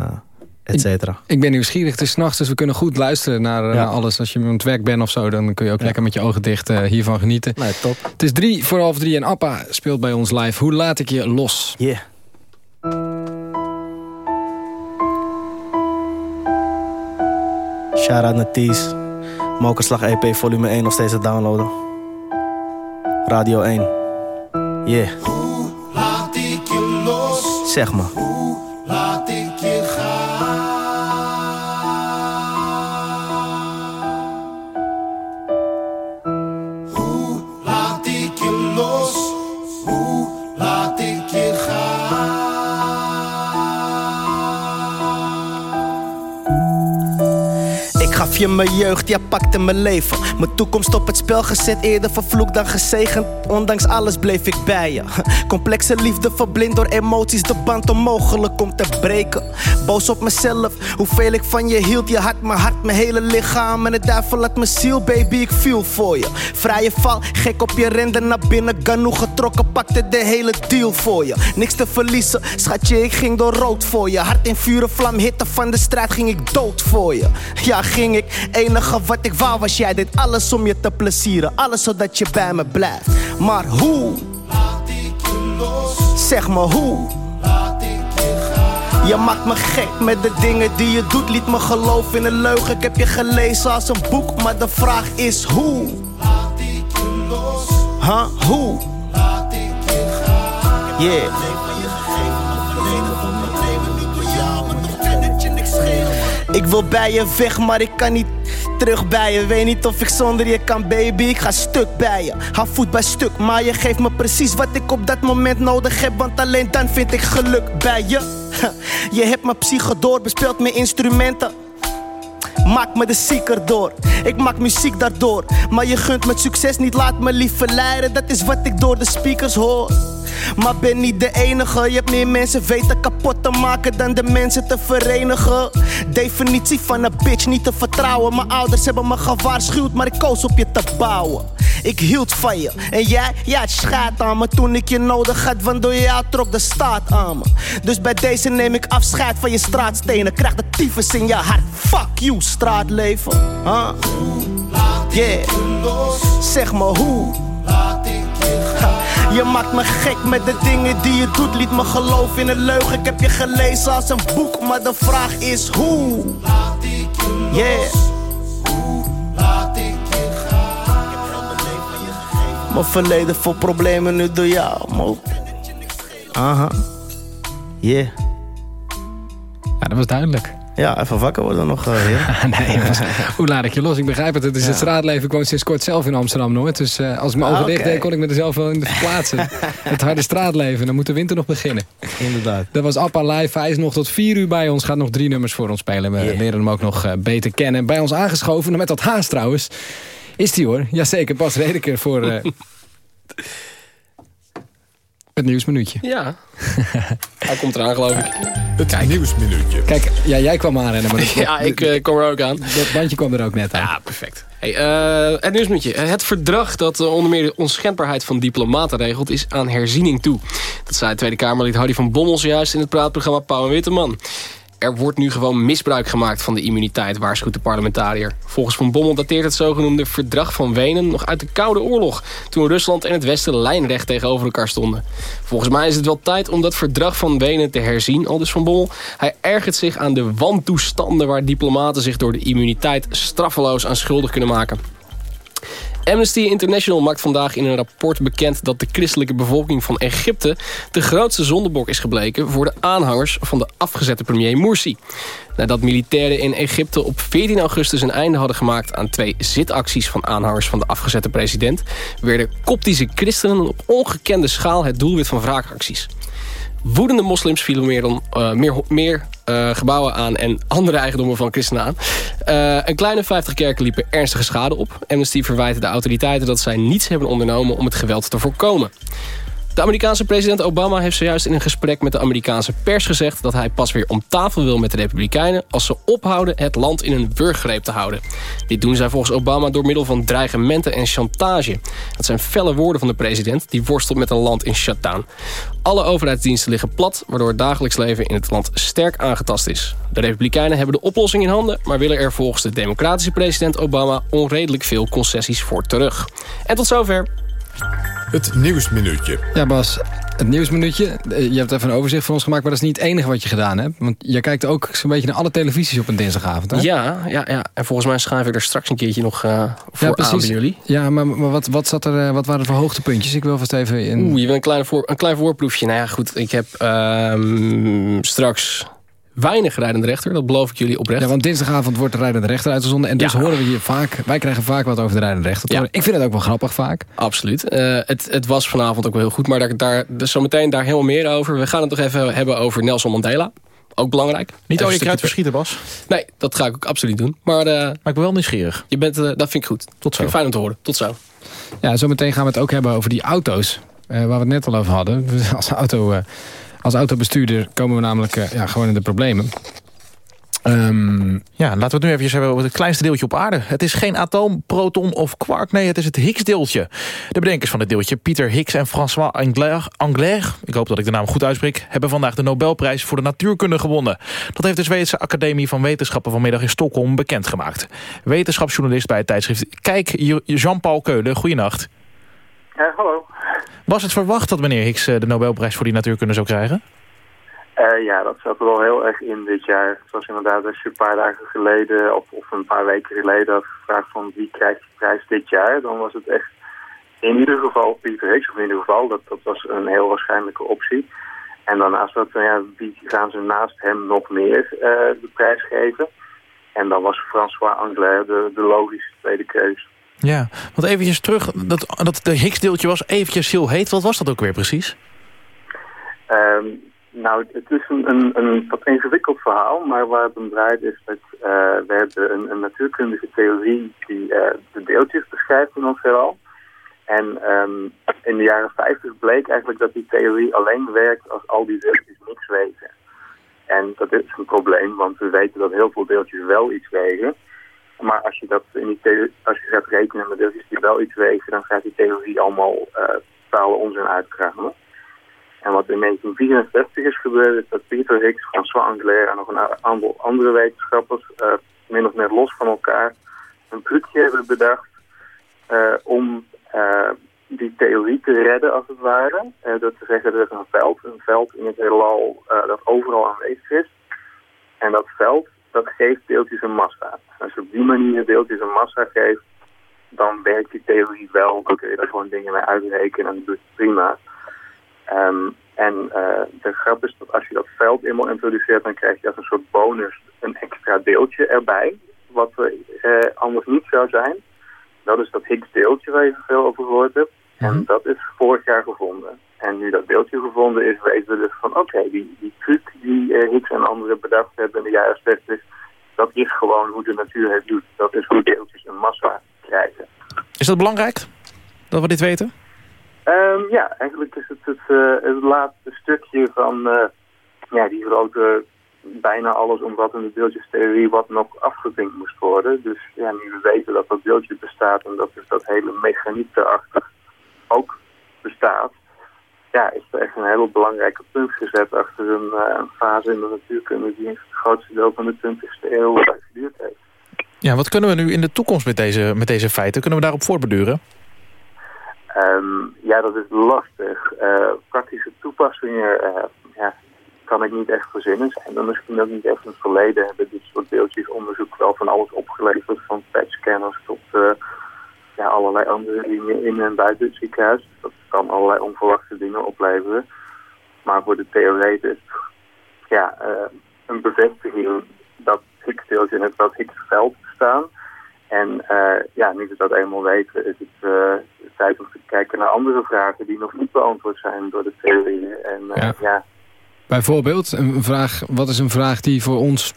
ik, ben nieuwsgierig, het is nachts, dus we kunnen goed luisteren naar, eh, alles. Als je aan het werk bent of zo, dan kun je ook lekker met je ogen dicht uh, hiervan genieten. Nee, top. Het is drie voor half drie en Appa speelt bij ons live. Hoe laat ik je los? Yeah. Shout-out naar Ties. Mokerslag EP volume 1 nog steeds te downloaden. Radio 1. Yeah. Hoe laat ik je los? Zeg maar. Hoe laat ik je mijn jeugd, ja pakte mijn leven. Mijn toekomst op het spel gezet, eerder vervloekt dan gezegend. Ondanks alles bleef ik bij je. Complexe liefde verblind door emoties, de band onmogelijk om te breken. Boos op mezelf, hoeveel ik van je hield. Je hart, mijn hart, mijn hele lichaam. En de duivel laat mijn ziel, baby, ik viel voor je. Vrije val, gek op je rende naar binnen. Ganoe getrokken, pakte de hele deal voor je. Niks te verliezen, schatje, ik ging door rood voor je. Hart in vuren, vlam, hitte van de strijd, ging ik dood voor je. Ja, ging ik Enige wat ik wou was jij deed alles om je te plezieren. Alles zodat je bij me blijft. Maar hoe? Laat ik je los. Zeg me hoe? Laat ik je gaan. Je maakt me gek met de dingen die je doet. Liet me geloven in een leugen. Ik heb je gelezen als een boek. Maar de vraag is hoe? Laat ik je los. Huh? Hoe? Laat ik je gaan. Yeah. Ik wil bij je weg, maar ik kan niet terug bij je. Weet niet of ik zonder je kan, baby. Ik ga stuk bij je. Hou voet bij stuk, maar je geeft me precies wat ik op dat moment nodig heb. Want alleen dan vind ik geluk bij je. Je hebt mijn psyche door, bespeelt mijn instrumenten. Maak me de zieker door. Ik maak muziek daardoor. Maar je gunt me succes niet, laat me lief verleiden. Dat is wat ik door de speakers hoor. Maar ben niet de enige. Je hebt meer mensen weten kapot te maken dan de mensen te verenigen. Definitie van een bitch, niet te vertrouwen. Mijn ouders hebben me gewaarschuwd, maar ik koos op je te bouwen. Ik hield van je. En jij, ja, het schaadt aan me toen ik je nodig had. Want door jou trok de staat aan me. Dus bij deze neem ik afscheid van je straatstenen. Krijg de tyfus in je hart. Fuck you, straatleven. Huh? Yeah. Zeg me hoe. Laat ik je maakt me gek met de dingen die je doet. Liet me geloven in een leugen. Ik heb je gelezen als een boek. Maar de vraag is hoe. Laat ik je los. Yeah. Mijn verleden vol problemen nu door jou, mo. Aha. Yeah. Ja, dat was duidelijk. Ja, even wakker worden nog. Uh, nee, hoe laat ik je los? Ik begrijp het. Het is het straatleven. Ik woon sinds kort zelf in Amsterdam nooit. Dus uh, als ik mijn ogen ah, dicht deed, kon ik me er zelf wel in verplaatsen. het harde straatleven. Dan moet de winter nog beginnen. Inderdaad. Dat was Appa live. Hij is nog tot vier uur bij ons. Gaat nog drie nummers voor ons spelen. We leren hem ook nog uh, beter kennen. Bij ons aangeschoven, met dat haast trouwens. Is die hoor. Jazeker, Bas Redeker voor... Het nieuwsminuutje. Ja. Hij komt eraan, geloof ik. Het nieuwsminuutje. Kijk, ja, jij kwam aanrennen. Maar ja, ik uh, kom er ook aan. Dat bandje kwam er ook net aan. Ja, perfect. Hey, uh, het nieuwsminuutje. Het verdrag dat uh, onder meer de onschendbaarheid van diplomaten regelt... is aan herziening toe. Dat zei Tweede Kamerlid Hardy van Bommels juist in het praatprogramma Pauw en Witteman. Er wordt nu gewoon misbruik gemaakt van de immuniteit, waarschuwt de parlementariër. Volgens Van Bommel dateert het zogenoemde Verdrag van Wenen nog uit de Koude Oorlog... toen Rusland en het Westen lijnrecht tegenover elkaar stonden. Volgens mij is het wel tijd om dat Verdrag van Wenen te herzien, al dus Van Bommel. Hij ergert zich aan de wantoestanden waar diplomaten zich door de immuniteit straffeloos aan schuldig kunnen maken. Amnesty International maakt vandaag in een rapport bekend... dat de christelijke bevolking van Egypte... de grootste zondebok is gebleken... voor de aanhangers van de afgezette premier Morsi. Nadat militairen in Egypte op 14 augustus een einde hadden gemaakt... aan twee zitacties van aanhangers van de afgezette president... werden koptische christenen op ongekende schaal het doelwit van wraakacties. Woedende moslims vielen meer, dan, uh, meer, meer uh, gebouwen aan en andere eigendommen van christenen aan. Uh, een kleine 50 kerken liepen ernstige schade op. Amnesty verwijt de autoriteiten dat zij niets hebben ondernomen om het geweld te voorkomen. De Amerikaanse president Obama heeft zojuist in een gesprek met de Amerikaanse pers gezegd... dat hij pas weer om tafel wil met de Republikeinen... als ze ophouden het land in een wurggreep te houden. Dit doen zij volgens Obama door middel van dreigementen en chantage. Dat zijn felle woorden van de president die worstelt met een land in shutdown. Alle overheidsdiensten liggen plat... waardoor het dagelijks leven in het land sterk aangetast is. De Republikeinen hebben de oplossing in handen... maar willen er volgens de democratische president Obama... onredelijk veel concessies voor terug. En tot zover. Het Nieuwsminuutje. Ja Bas, het Nieuwsminuutje. Eh, Je hebt even een overzicht voor ons gemaakt, maar dat is niet het enige wat je gedaan hebt. Want je kijkt ook zo'n beetje naar alle televisies op een dinsdagavond, hè? Ja, ja, ja, en volgens mij schrijf ik er straks een keertje nog uh, voor ja, precies. aan bij jullie. Ja, maar, maar wat, wat, zat er, uh, wat waren er voor hoogtepuntjes? Ik wil vast even... In... Oeh, je wil een klein, voor, een klein voorproefje. Nou ja, goed, ik heb uh, straks weinig rijdende rechter. Dat beloof ik jullie oprecht. Ja, want dinsdagavond wordt de rijdende rechter uitgezonden. En dus ja. horen we hier vaak... Wij krijgen vaak wat over de rijdende rechter. Ja. Ik vind het ook wel grappig vaak. Absoluut. Uh, het, het was vanavond ook wel heel goed. Maar daar, daar, dus zometeen daar helemaal meer over. We gaan het nog even hebben over Nelson Mandela. Ook belangrijk. Niet al je kruid verschieten, Bas? Nee, dat ga ik ook absoluut doen. Maar, uh, maar ik ben wel nieuwsgierig. Je bent, uh, dat vind ik goed. Tot zo. Fijn om te horen. Tot zo. Ja, zometeen gaan we het ook hebben over die auto's. waar we het net al over hadden. Als, auto, als autobestuurder komen we namelijk ja, gewoon in de problemen. Um, ja, laten we het nu even hebben over het kleinste deeltje op aarde. Het is geen atoom, proton of quark, nee, het is het Higgs-deeltje. De bedenkers van dit deeltje, Pieter Higgs en François Anglaire, ik hoop dat ik de naam goed uitspreek, hebben vandaag de Nobelprijs voor de natuurkunde gewonnen. Dat heeft de Zweedse Academie van Wetenschappen vanmiddag in Stockholm bekendgemaakt. Wetenschapsjournalist bij het tijdschrift Kijk, Jean-Paul Keulen, goeienacht. Ja, hallo. Was het verwacht dat meneer Higgs de Nobelprijs voor die natuurkunde zou krijgen? Uh, ja, dat zat er wel heel erg in dit jaar. Het was inderdaad als je een paar dagen geleden of, of een paar weken geleden had van wie krijgt de prijs dit jaar, dan was het echt in ieder geval Pieter Higgs, of in ieder geval, dat, dat was een heel waarschijnlijke optie. En daarnaast het, ja, wie gaan ze naast hem nog meer uh, de prijs geven? En dan was François Anglaire de, de logische tweede keus. Ja, want eventjes terug, dat, dat de Higgs-deeltje was eventjes heel heet. Wat was dat ook weer precies? Um, nou, het is een, een, wat ingewikkeld verhaal, maar waar het om draait is dat uh, we hebben een, natuurkundige theorie die uh, de deeltjes beschrijft in ons heelal. En um, in de jaren 50 bleek eigenlijk dat die theorie alleen werkt als al die deeltjes niks wegen. En dat is een probleem, want we weten dat heel veel deeltjes wel iets wegen. Maar als je, dat in die als je gaat rekenen met deeltjes die wel iets wegen, dan gaat die theorie allemaal uh, onzin uitkramen. En wat in 1964 is gebeurd, is dat Peter Higgs, François Anglaire en nog een aantal andere wetenschappers, uh, min of meer los van elkaar, een trucje hebben bedacht uh, om die theorie te redden, als het ware. dat te zeggen, er is een veld, een veld in het heelal dat overal aanwezig is. En dat veld, dat geeft deeltjes een massa. Als je op die manier deeltjes een massa geeft, dan werkt die theorie wel. Dan kun je er gewoon dingen mee uitrekenen en dat doet het prima. Um, en uh, de grap is dat als je dat veld eenmaal introduceert, dan krijg je als een soort bonus een extra deeltje erbij, wat uh, anders niet zou zijn. Dat is dat Higgs deeltje waar je zoveel over gehoord hebt. En Mhm. dat is vorig jaar gevonden. En nu dat deeltje gevonden is, weten we dus van oké, die, die truc die uh, Higgs en anderen bedacht hebben in de jaren 60, dat is gewoon hoe de natuur het doet. Dat is hoe deeltjes een massa krijgen. Is dat belangrijk, dat we dit weten? Um, ja, eigenlijk is het het, uh, het laatste stukje van uh, ja, die grote, bijna alles omvattende deeltjestheorie wat nog afgepinkt moest worden. Dus ja, nu we weten dat dat deeltje bestaat en dat dus dat hele mechaniek ook bestaat, ja, is er echt een heel belangrijke punt gezet achter een, uh, een fase in de natuurkunde die grootste deel van de 20e eeuw geduurd heeft. Ja, wat kunnen we nu in de toekomst met deze, met deze feiten? Kunnen we daarop voortbeduren? Um, ja, dat is lastig. Uh, praktische toepassingen uh, ja, kan ik niet echt verzinnen. Zijn er misschien ook niet echt in het verleden hebben dit soort deeltjes onderzoek wel van alles opgeleverd. Van PET-scanners tot ja, allerlei andere dingen in en buiten het ziekenhuis. Dat kan allerlei onverwachte dingen opleveren. Maar voor de theorie is ja, een bevestiging dat Higgs-deeltjes in het dat Higgs-veld bestaan. En uh, ja, nu we dat eenmaal weten, is het uh, tijd om te kijken naar andere vragen die nog niet beantwoord zijn door de theorieën. En, uh, ja. ja. Bijvoorbeeld, een vraag, wat is een vraag die voor ons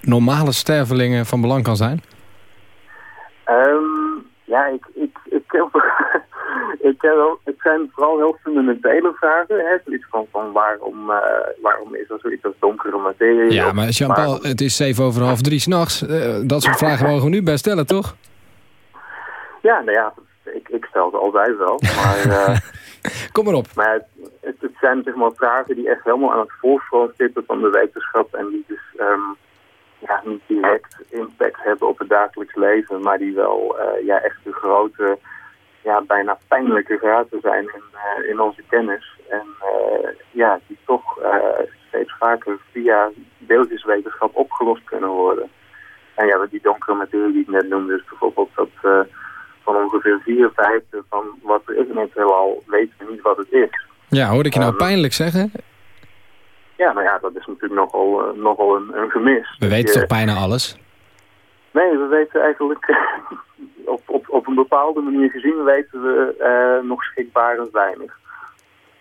normale stervelingen van belang kan zijn? Um, ja, ik, ik, ik, ik ken wel, het zijn vooral heel fundamentele vragen. Hè? Zoiets van, van waarom, uh, waarom is er zoiets als donkere materie? Ja, maar Jean-Paul, het is zeven over half drie s'nachts. Uh, dat soort vragen mogen we nu best stellen, toch? Ja, nou ja, ik, ik stel ze altijd wel. Maar, uh, Kom maar op. Maar het, het, het, zijn zeg maar vragen die echt helemaal aan het voorsprong zitten van de wetenschap. En die dus um, ja, niet direct impact hebben op het dagelijks leven. Maar die wel ja, echt de grote ja, bijna pijnlijke gaten zijn in, uh, in onze kennis. En uh, ja, die toch steeds vaker via beeldjeswetenschap opgelost kunnen worden. En ja, die donkere materie die ik net noemde, is bijvoorbeeld dat van ongeveer vier vijfde van wat er is in het heelal weten we niet wat het is. Ja, hoorde ik je nou um, pijnlijk zeggen? Ja, nou ja, dat is natuurlijk nogal, nogal een, een gemis. We weten toch bijna alles? Nee, we weten eigenlijk op, op, op een bepaalde manier gezien weten we uh, nog schrikbarend weinig.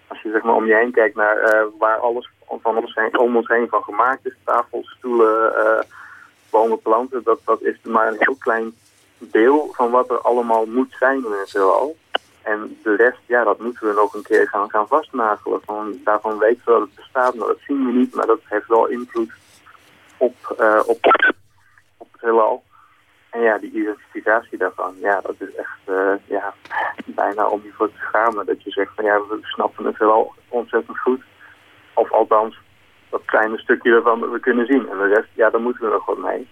Als je zeg maar om je heen kijkt naar uh, waar alles van ons heen, om ons heen van gemaakt is, tafels, stoelen, uh, bomen, planten, dat, dat is maar een heel klein deel van wat er allemaal moet zijn in het heelal. En de rest, ja, dat moeten we nog een keer gaan, gaan vastnagelen. Van, daarvan weten we dat het bestaat, maar dat zien we niet. Maar dat heeft wel invloed op, op, op het heelal. En ja, die identificatie daarvan, ja, dat is echt uh, ja, bijna om je voor te schamen. Dat je zegt van ja, we snappen het wel ontzettend goed. Of althans, dat kleine stukje ervan dat we kunnen zien. En de rest, ja, daar moeten we nog wat mee.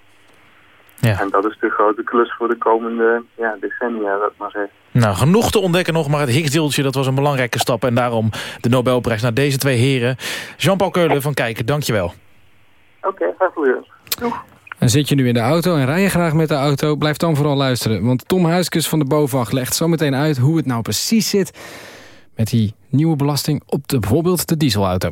Ja. En dat is de grote klus voor de komende ja, decennia, dat maar zeggen. Nou, genoeg te ontdekken nog, maar het Higgsdeeltje, dat was een belangrijke stap. En daarom de Nobelprijs naar deze twee heren. Jean-Paul Keulen van Kijken, dankjewel. Oké, okay, graag gedaan. Doeg. En zit je nu in de auto en rij je graag met de auto, blijf dan vooral luisteren. Want Tom Huiskus van de BOVAG legt zo meteen uit hoe het nou precies zit... met die nieuwe belasting op de, bijvoorbeeld de dieselauto.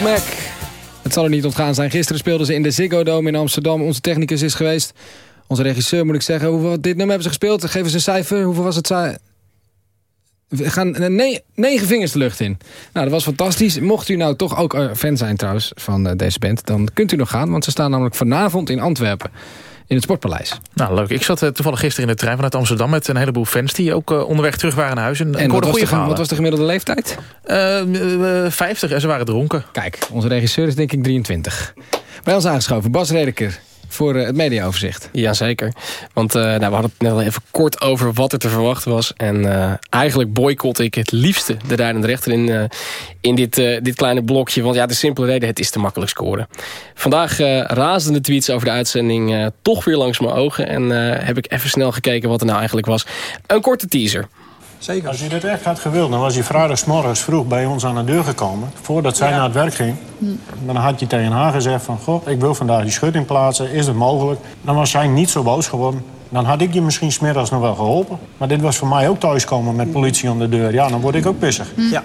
Mac. Het zal er niet ontgaan zijn. Gisteren speelden ze in de Ziggo Dome in Amsterdam. Onze technicus is geweest. Onze regisseur moet ik zeggen. Hoeveel, dit nummer hebben ze gespeeld? Geef eens een cijfer. Hoeveel was het? We gaan ne negen vingers de lucht in. Nou, dat was fantastisch. Mocht u nou toch ook eh, fan zijn trouwens van uh, deze band... dan kunt u nog gaan, want ze staan namelijk vanavond in Antwerpen in het Sportpaleis. Nou, leuk. Ik zat uh, toevallig gisteren in de trein vanuit Amsterdam... met een heleboel fans die ook uh, onderweg terug waren naar huis. En, en wat, was de, wat was de gemiddelde leeftijd? Uh, 50 en ze waren dronken. Kijk, onze regisseur is denk ik 23. Bij ons aangeschoven, Bas Redeker voor uh, het mediaoverzicht. Jazeker. Want uh, nou, we hadden het net al even kort over wat er te verwachten was. En uh, eigenlijk boycott ik het liefste de rijdende rechter in, in dit, dit kleine blokje. Want ja, de simpele reden, het is te makkelijk scoren. Vandaag raasden de tweets over de uitzending toch weer langs mijn ogen. En heb ik even snel gekeken wat er nou eigenlijk was. Een korte teaser. Zeker. Als je dit echt had gewild, dan was je vrijdagsmorgens vroeg bij ons aan de deur gekomen. Voordat zij ja. naar het werk ging. Dan had je tegen haar gezegd van... Goh, ik wil vandaag die schutting plaatsen. Is het mogelijk? Dan was zij niet zo boos geworden. Dan had ik je misschien smiddags nog wel geholpen. Maar dit was voor mij ook thuiskomen met politie om de deur. Ja, dan word ik ook pissig. Ja.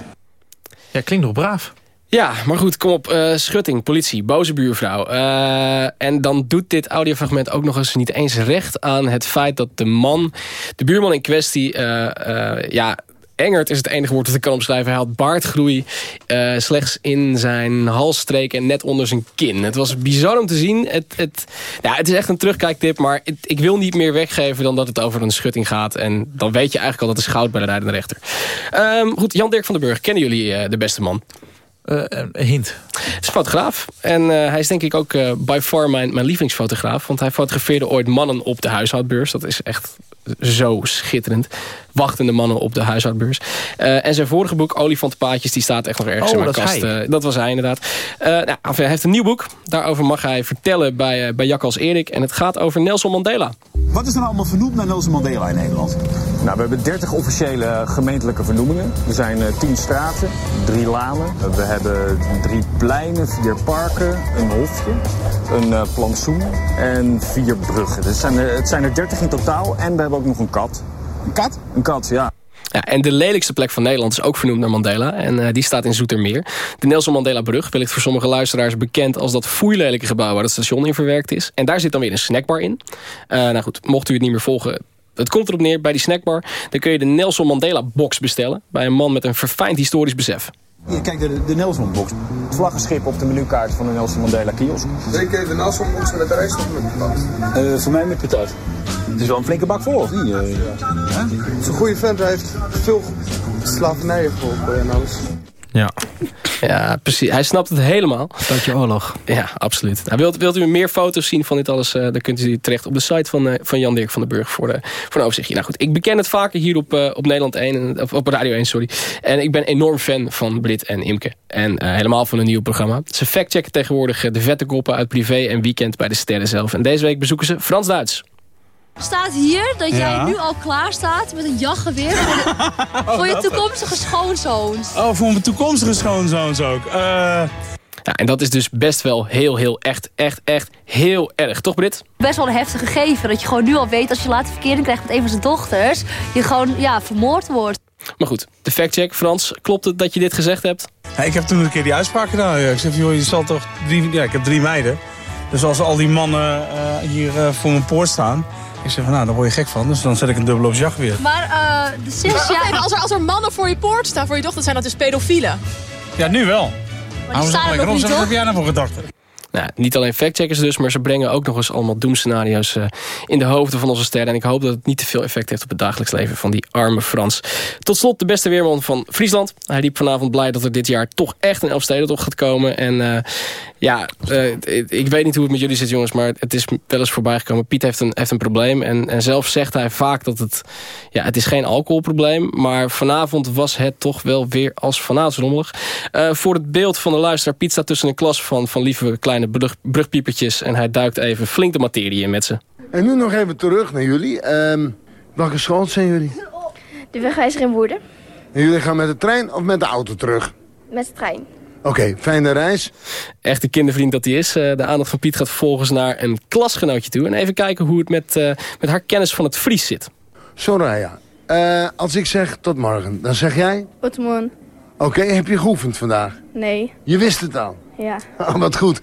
ja, klinkt nog braaf. Ja, maar goed, kom op. Uh, schutting, politie, boze buurvrouw. Uh, en dan doet dit audiofragment ook nog eens niet eens recht aan het feit dat de man, de buurman in kwestie, uh, ja, Engert is het enige woord dat ik kan omschrijven. Hij had baardgroei slechts in zijn halsstreek en net onder zijn kin. Het was bizar om te zien. Het, het, ja, het is echt een terugkijktip, maar ik wil niet meer weggeven dan dat het over een schutting gaat. En dan weet je eigenlijk al dat het goud bij de rijdende rechter. Um, goed, Jan-Dirk van den Burg, kennen jullie de beste man? Uh, een hint. Het is fotograaf. En uh, hij is denk ik ook uh, by far mijn, mijn lievelingsfotograaf. Want hij fotografeerde ooit mannen op de huishoudbeurs. Dat is echt zo schitterend. Wachtende mannen op de huishoudbeurs. Uh, en zijn vorige boek, Olifantenpaadjes, die staat echt nog ergens oh, in mijn dat kast. Uh, dat was hij inderdaad. Uh, nou, hij heeft een nieuw boek. Daarover mag hij vertellen bij, bij Jakkals Erik. En het gaat over Nelson Mandela. Wat is er nou allemaal vernoemd naar Nelson Mandela in Nederland? Nou, we hebben 30 officiële gemeentelijke vernoemingen. Er zijn 10 straten, drie lanen. We hebben drie pleinen, vier parken, een hofje, een plantsoen en vier bruggen. Dus het zijn er, het zijn er 30 in totaal. En we hebben ook nog een kat. Een kat? Een kat, ja. Ja, en de lelijkste plek van Nederland is ook vernoemd naar Mandela. En uh, die staat in Zoetermeer. De Nelson Mandela brug, wellicht voor sommige luisteraars bekend... als dat foeilelijke gebouw waar het station in verwerkt is. En daar zit dan weer een snackbar in. Uh, nou goed, mocht u het niet meer volgen... Het komt erop neer, bij die snackbar... dan kun je de Nelson Mandela box bestellen... bij een man met een verfijnd historisch besef. Hier, kijk, de, de Nelson box. Het vlaggenschip op de menukaart van de Nelson Mandela kiosk. Twee keer de Nelson box met rest of met patat? Uh, voor mij met patat. Het is wel een flinke bak vol, of niet? Ja. Het is een goede vent, hij heeft veel slavernij geholpen en alles. Ja. ja, precies. Hij snapt het helemaal. Dat je oorlog. Ja, absoluut. Nou, wilt, wilt u meer foto's zien van dit alles? Uh, dan kunt u terecht op de site van, uh, van Jan Dirk van den Burg voor, de, voor een overzichtje. Nou goed, ik beken het vaker hier op, uh, op Nederland 1, of op Radio 1, sorry. En ik ben enorm fan van Brit en Imke. En helemaal van een nieuw programma. Ze factchecken tegenwoordig de vette koppen uit privé en weekend bij de sterren zelf. En deze week bezoeken ze Frans-Duits staat hier dat ja. jij nu al klaar staat met een jachtgeweer voor, de, voor je toekomstige schoonzoons. Oh, voor mijn toekomstige schoonzoons ook. Uh... Ja, en dat is dus best wel heel, heel, echt, echt, echt heel erg. Toch, Brit? Best wel een heftige gegeven. Dat je gewoon nu al weet, als je later verkering krijgt met een van zijn dochters... je gewoon, ja, vermoord wordt. Maar goed, de factcheck. Frans, klopt het dat je dit gezegd hebt? Ja, ik heb toen een keer die uitspraak gedaan. Ik zeg, joh, je zal toch drie... Ja, ik heb drie meiden. Dus als al die mannen uh, hier uh, voor mijn poort staan... Ik zeg van, nou, daar word je gek van. Dus dan zet ik een dubbel op jacht weer. Maar uh, de zus, ja... als, er, als er mannen voor je poort staan voor je dochter, zijn dat dus pedofielen? Ja, nu wel. Maar die staan er nog niet, Wat heb jij nou voor gedachten? Nou, niet alleen factcheckers dus, maar ze brengen ook nog eens allemaal doemscenario's uh, in de hoofden van onze sterren. En ik hoop dat het niet te veel effect heeft op het dagelijks leven van die arme Frans. Tot slot de beste weerman van Friesland. Hij liep vanavond blij dat er dit jaar toch echt een Elfstedentocht gaat komen. En uh, ja, uh, ik weet niet hoe het met jullie zit jongens, maar het is wel eens voorbij gekomen. Piet heeft een, heeft een probleem en, en zelf zegt hij vaak dat het, ja, het is geen alcoholprobleem. Maar vanavond was het toch wel weer als vanavond rommelig. voor het beeld van de luisteraar, Piet staat tussen een klas van, van lieve kleine brug, brugpiepertjes en hij duikt even flink de materie in met ze. En nu nog even terug naar jullie. Um, welke school zijn jullie? De wegwijzer in Woerden. En jullie gaan met de trein of met de auto terug? Met de trein. Oké, okay, fijne reis. Echte kindervriend dat hij is. De aandacht van Piet gaat vervolgens naar een klasgenootje toe. En even kijken hoe het met, uh, met haar kennis van het Fries zit. Soraya, uh, als ik zeg tot morgen, dan zeg jij? Tot morgen. Oké, heb je geoefend vandaag? Nee. Je wist het al? Ja. Oh, wat goed.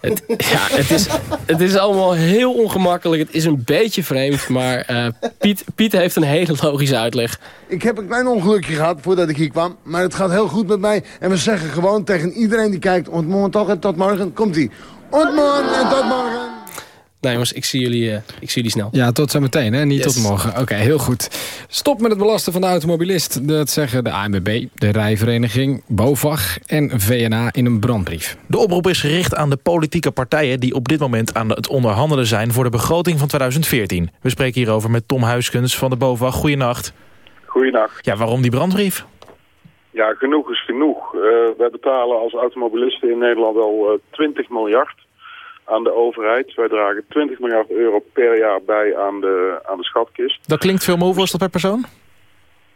Het, ja, het is, het is allemaal heel ongemakkelijk. Het is een beetje vreemd, maar eh, Piet, Piet heeft een hele logische uitleg. Ik heb een klein ongelukje gehad voordat ik hier kwam. Maar het gaat heel goed met mij. En we zeggen gewoon tegen iedereen die kijkt... ontmoet toch en tot morgen. Komt-ie. Ontmoet en tot morgen. Nou jongens, ik zie jullie, eh, ik zie jullie snel. Ja, tot zometeen, hè? Niet Yes. tot morgen. Oké, heel goed. Stop met het belasten van de automobilist. Dat zeggen de ANWB, de Rijvereniging, BOVAG en VNA in een brandbrief. De oproep is gericht aan de politieke partijen... die op dit moment aan het onderhandelen zijn... voor de begroting van 2014. We spreken hierover met Tom Huiskens van de BOVAG. Goeienacht. Goeiedag. Ja, waarom die brandbrief? Ja, genoeg is genoeg. Eh, wij betalen als automobilisten in Nederland al eh, 20 miljard aan de overheid. Wij dragen 20 miljard euro per jaar bij aan de, aan de schatkist. Dat klinkt veel, maar hoeveel is dat per persoon?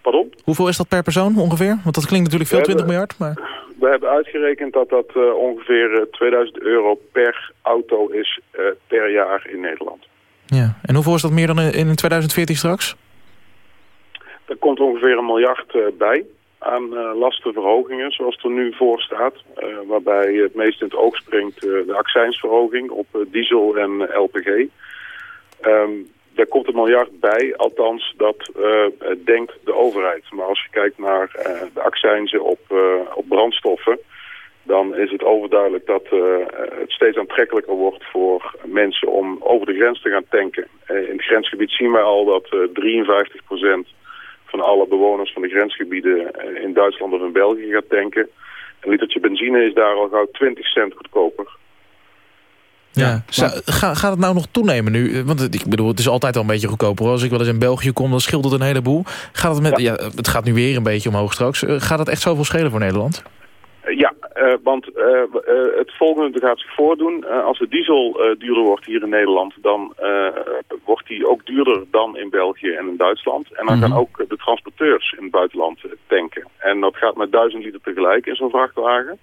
Pardon? Hoeveel is dat per persoon ongeveer? Want dat klinkt natuurlijk veel, We 20 hebben- miljard. Maar... We hebben uitgerekend dat dat eh, ongeveer eh, 2000 euro per auto is eh, per jaar in Nederland. Ja. En hoeveel is dat meer dan in in 2014 straks? Er komt ongeveer een miljard eh, bij aan eh, lastenverhogingen zoals er nu voor staat. eh, waarbij het meest in het oog springt eh, de accijnsverhoging op diesel en LPG. Ehm daar komt een miljard bij, althans dat denkt de overheid. Maar als je kijkt naar de accijnzen op, op brandstoffen... dan is het overduidelijk dat het steeds aantrekkelijker wordt voor mensen om over de grens te gaan tanken. In het grensgebied zien wij al dat eh 53% van alle bewoners van de grensgebieden eh, in Duitsland of in België gaat tanken. Een litertje benzine is daar al gauw 20 cent goedkoper. Ja. Ga- gaat het nou nog toenemen nu? Want ik bedoel, het is altijd al een beetje goedkoper. Als ik wel eens in België kom, dan scheelt het een heleboel. Gaat het, met, ja. het gaat nu weer een beetje omhoog straks. Eh, Gaat het echt zoveel schelen voor Nederland? Eh, Ja, eh, want eh, het volgende gaat zich voordoen. Als de diesel duurder wordt hier in Nederland, dan wordt die ook duurder dan in België en in Duitsland. En dan Mhm. gaan ook de transporteurs in het buitenland tanken. En dat gaat met 1000 liter tegelijk in zo'n vrachtwagen.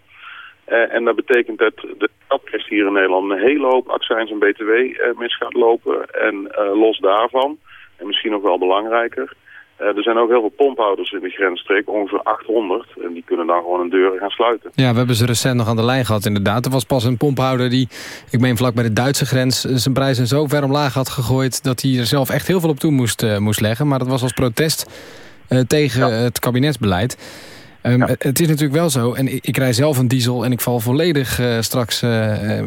En dat betekent dat de schatkist hier in Nederland een hele hoop accijns en btw eh, mis gaat lopen. En los daarvan, en misschien nog wel belangrijker... eh, er zijn ook heel veel pomphouders in de grensstreek, ongeveer 800. En die kunnen dan gewoon een deuren gaan sluiten. Ja, we hebben ze recent nog aan de lijn gehad inderdaad. Er was pas een pomphouder die, ik meen vlak bij de Duitse grens... eh, zijn prijzen zo ver omlaag had gegooid... dat hij er zelf echt heel veel op toe moest, eh, moest leggen. Maar dat was als protest tegen het kabinetsbeleid. Ehm, het- Het is natuurlijk wel zo, en ik, ik rij zelf een diesel... en ik val volledig eh, straks eh,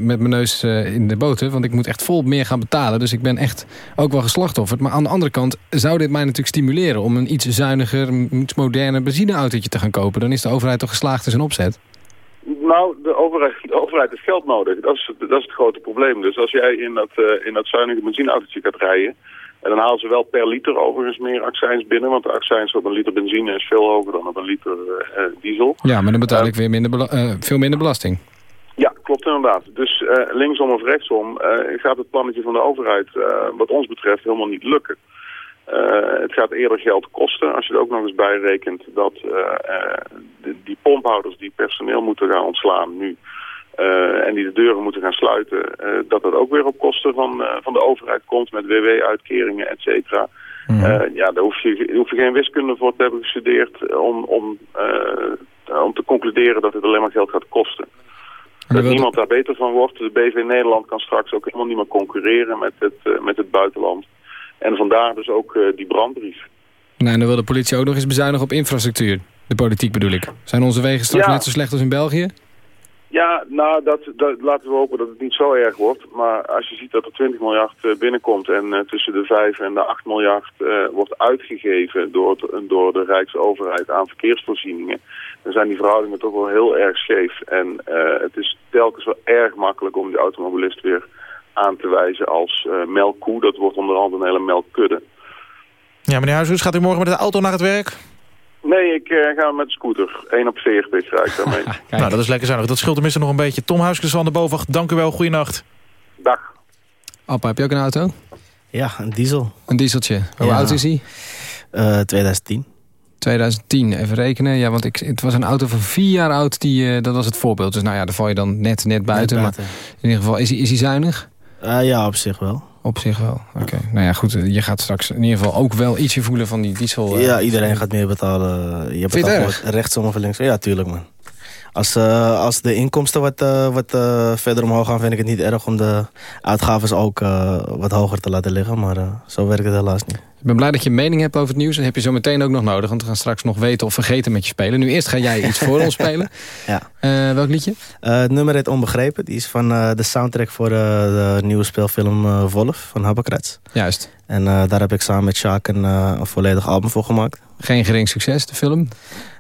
met mijn neus eh, in de boter... want ik moet echt vol meer gaan betalen. Dus ik ben echt ook wel geslachtofferd. Maar aan de andere kant zou dit mij natuurlijk stimuleren... om een iets zuiniger, iets moderner benzineautootje te gaan kopen. Dan is de overheid toch geslaagd in zijn opzet? Nou, de overheid, de overheid heeft geld nodig. Dat is, dat is het grote probleem. Dus als jij in dat, in dat zuinige benzineautootje gaat rijden... en dan halen ze wel per liter overigens meer accijns binnen... want de accijns op een liter benzine is veel hoger dan op een liter eh, eh, diesel. Ja, maar dan betaal ik weer minder eh, veel minder belasting. Ja, klopt inderdaad. Dus eh, linksom of rechtsom eh, gaat het plannetje van de overheid eh, wat ons betreft helemaal niet lukken. Eh, het gaat eerder geld kosten als je er ook nog eens bij rekent dat eh, eh, de- die pomphouders die personeel moeten gaan ontslaan nu eh, en die de deuren moeten gaan sluiten, eh, dat dat ook weer op kosten van, eh, van de overheid komt met WW-uitkeringen, et cetera. Eh, ja, daar hoef je, hoef je geen wiskunde voor te hebben gestudeerd om, om, om te concluderen dat het alleen maar geld gaat kosten. Dat niemand daar beter van wordt. De BV Nederland kan straks ook helemaal niet meer concurreren met het, met het buitenland. En vandaar dus ook die brandbrief. Nou, en dan wil de politie ook nog eens bezuinigen op infrastructuur. De politiek bedoel ik. Zijn onze wegen straks Ja. net zo slecht als in België? Ja, nou, dat, laten we hopen dat het niet zo erg wordt. Maar als je ziet dat er 20 miljard eh, binnenkomt en eh, tussen de 5 en de 8 miljard eh, wordt uitgegeven door, door de Rijksoverheid aan verkeersvoorzieningen, dan zijn die verhoudingen toch wel heel erg scheef. En het is telkens wel erg makkelijk om die automobilist weer aan te wijzen als melkkoe. Dat wordt onder andere een hele melkkudde. Ja, meneer Huishoes, gaat u morgen met de auto naar het werk? Nee, ik eh, ga met de scooter. 1 op 40 rijd ik daarmee. Nou, dat is lekker zuinig. Dat scheelt tenminste nog een beetje. Tom Huiskens van de BOVAG, dank u wel. Goeienacht. Dag. Appa, heb je ook een auto? Ja, een diesel. Een dieseltje. Hoe Ja. oud is hij? Eh 2010. 2010, even rekenen. Ja, want ik, het was een auto van vier jaar oud. Die, eh, dat was het voorbeeld. Dus nou ja, daar val je dan net, net buiten. buiten. Maar in ieder geval, is hij, is hij zuinig? Eh, ja, op zich wel. Op zich wel, oké. Nou ja, goed, je gaat straks in ieder geval ook wel ietsje voelen van die diesel. Ja, iedereen gaat meer betalen. Je betaalt rechtsom of links. Ja, tuurlijk man. Als, eh, als de inkomsten wat, eh, wat eh, verder omhoog gaan, vind ik het niet erg om de uitgaven ook wat hoger te laten liggen. Maar zo werkt het helaas niet. Ik ben blij dat je een mening hebt over het nieuws. Dat heb je zo meteen ook nog nodig. Want we gaan straks nog weten of vergeten met je spelen. Nu eerst ga jij iets voor ons spelen. Ja. Welk liedje? Het nummer heet Onbegrepen. Die is van de soundtrack voor de nieuwe speelfilm Wolf van Habbakrats. Juist. En daar heb ik samen met Sjaak een, een volledig album voor gemaakt. Geen gering succes, de film?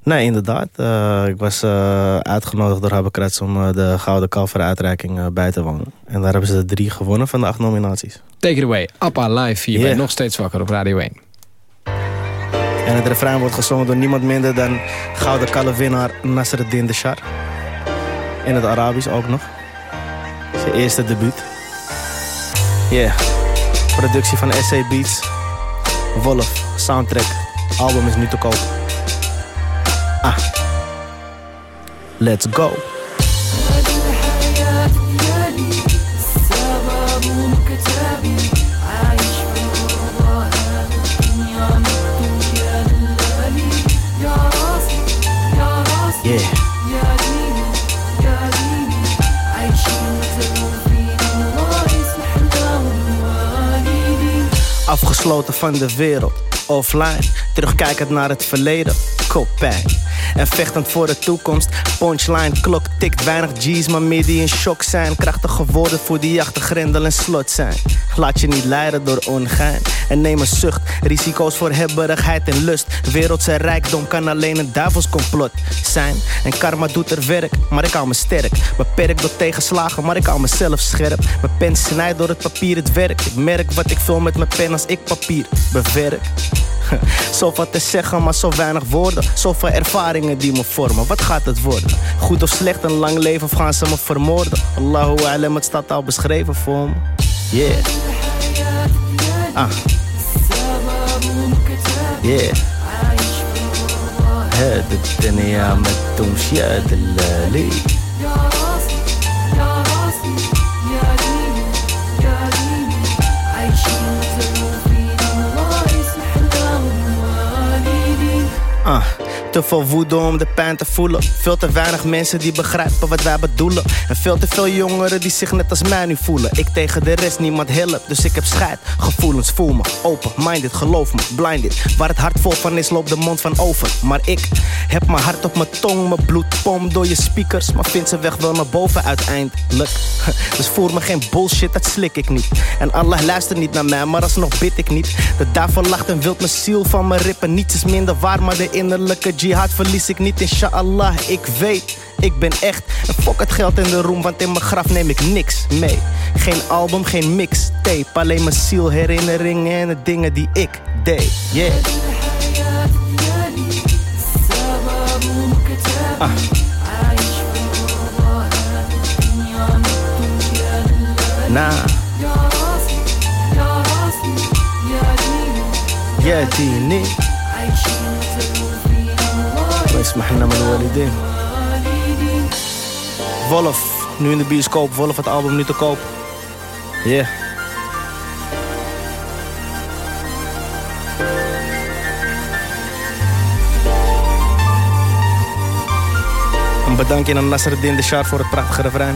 Nee, inderdaad. Eh, ik was eh, uitgenodigd door Habbakrats om eh, de Gouden Kalver uitreiking eh, bij te wonen. En daar hebben ze drie gewonnen van de acht nominaties. Take it away. Appa live hier bij Yeah. Nog Steeds Wakker op Radio 1. En het refrein wordt gezongen door niemand minder dan Gouden Kalverwinnaar Nasreddin Deshar. In het Arabisch ook nog. Zijn eerste debuut. Yeah. Productie van SC Beats. Wolf, soundtrack. Album is nu te koop. Ah. Let's go. Afgesloten van de wereld, offline. Terugkijkend naar het verleden, koppijn. En vechtend voor de toekomst, punchline, klok tikt. Weinig G's, maar meer die in shock zijn. Krachtige woorden voor die achter grendel en slot zijn. Laat je niet leiden door ongein. En neem een zucht, risico's voor hebberigheid en lust. Wereldse rijkdom kan alleen een duivelscomplot zijn. En karma doet er werk, maar ik hou me sterk. Beperkt door tegenslagen, maar ik hou mezelf scherp. Mijn pen snijdt door het papier het werk. Ik merk wat ik vul met mijn pen als ik papier bewerk. Zoveel te zeggen, maar zo weinig woorden. Zoveel ervaringen die me vormen. Wat gaat het worden? Goed of slecht, een lang leven of gaan ze me vermoorden? Allahu alam, het staat al beschreven voor me. Yeah. Ah. Yeah. هذا الدنيا ما تدومش يا دلالي Ah, te veel woede om de pijn te voelen. Veel te weinig mensen die begrijpen wat wij bedoelen. En veel te veel jongeren die zich net als mij nu voelen. Ik tegen de rest niemand helpt, dus ik heb scheid. Gevoelens voel me, open-minded, geloof me, blinded. Waar het hart vol van is, loopt de mond van over. Maar ik heb mijn hart op mijn tong, mijn bloed pompt door je speakers. Maar vind ze weg wel naar boven uiteindelijk. Dus voer me geen bullshit, dat slik ik niet. En Allah luistert niet naar mij, maar alsnog bid ik niet. De duivel lacht en wilt mijn ziel van mijn rippen. Niets is minder waar, maar de innerlijke Jihad verlies ik niet, inshallah, ik weet ik ben echt. En fok het geld en de roem, want in mijn graf neem ik niks mee. Geen album, geen mixtape, alleen mijn ziel, herinneringen en de dingen die ik deed. Yeah. Ah. Nah. Die niet. واسمح لنا من الوالدين Wolf, nu in de bioscoop. Wolf, het album nu te koop. Yeah. Een bedankje aan Nasreddin de Shar voor het prachtige refrein.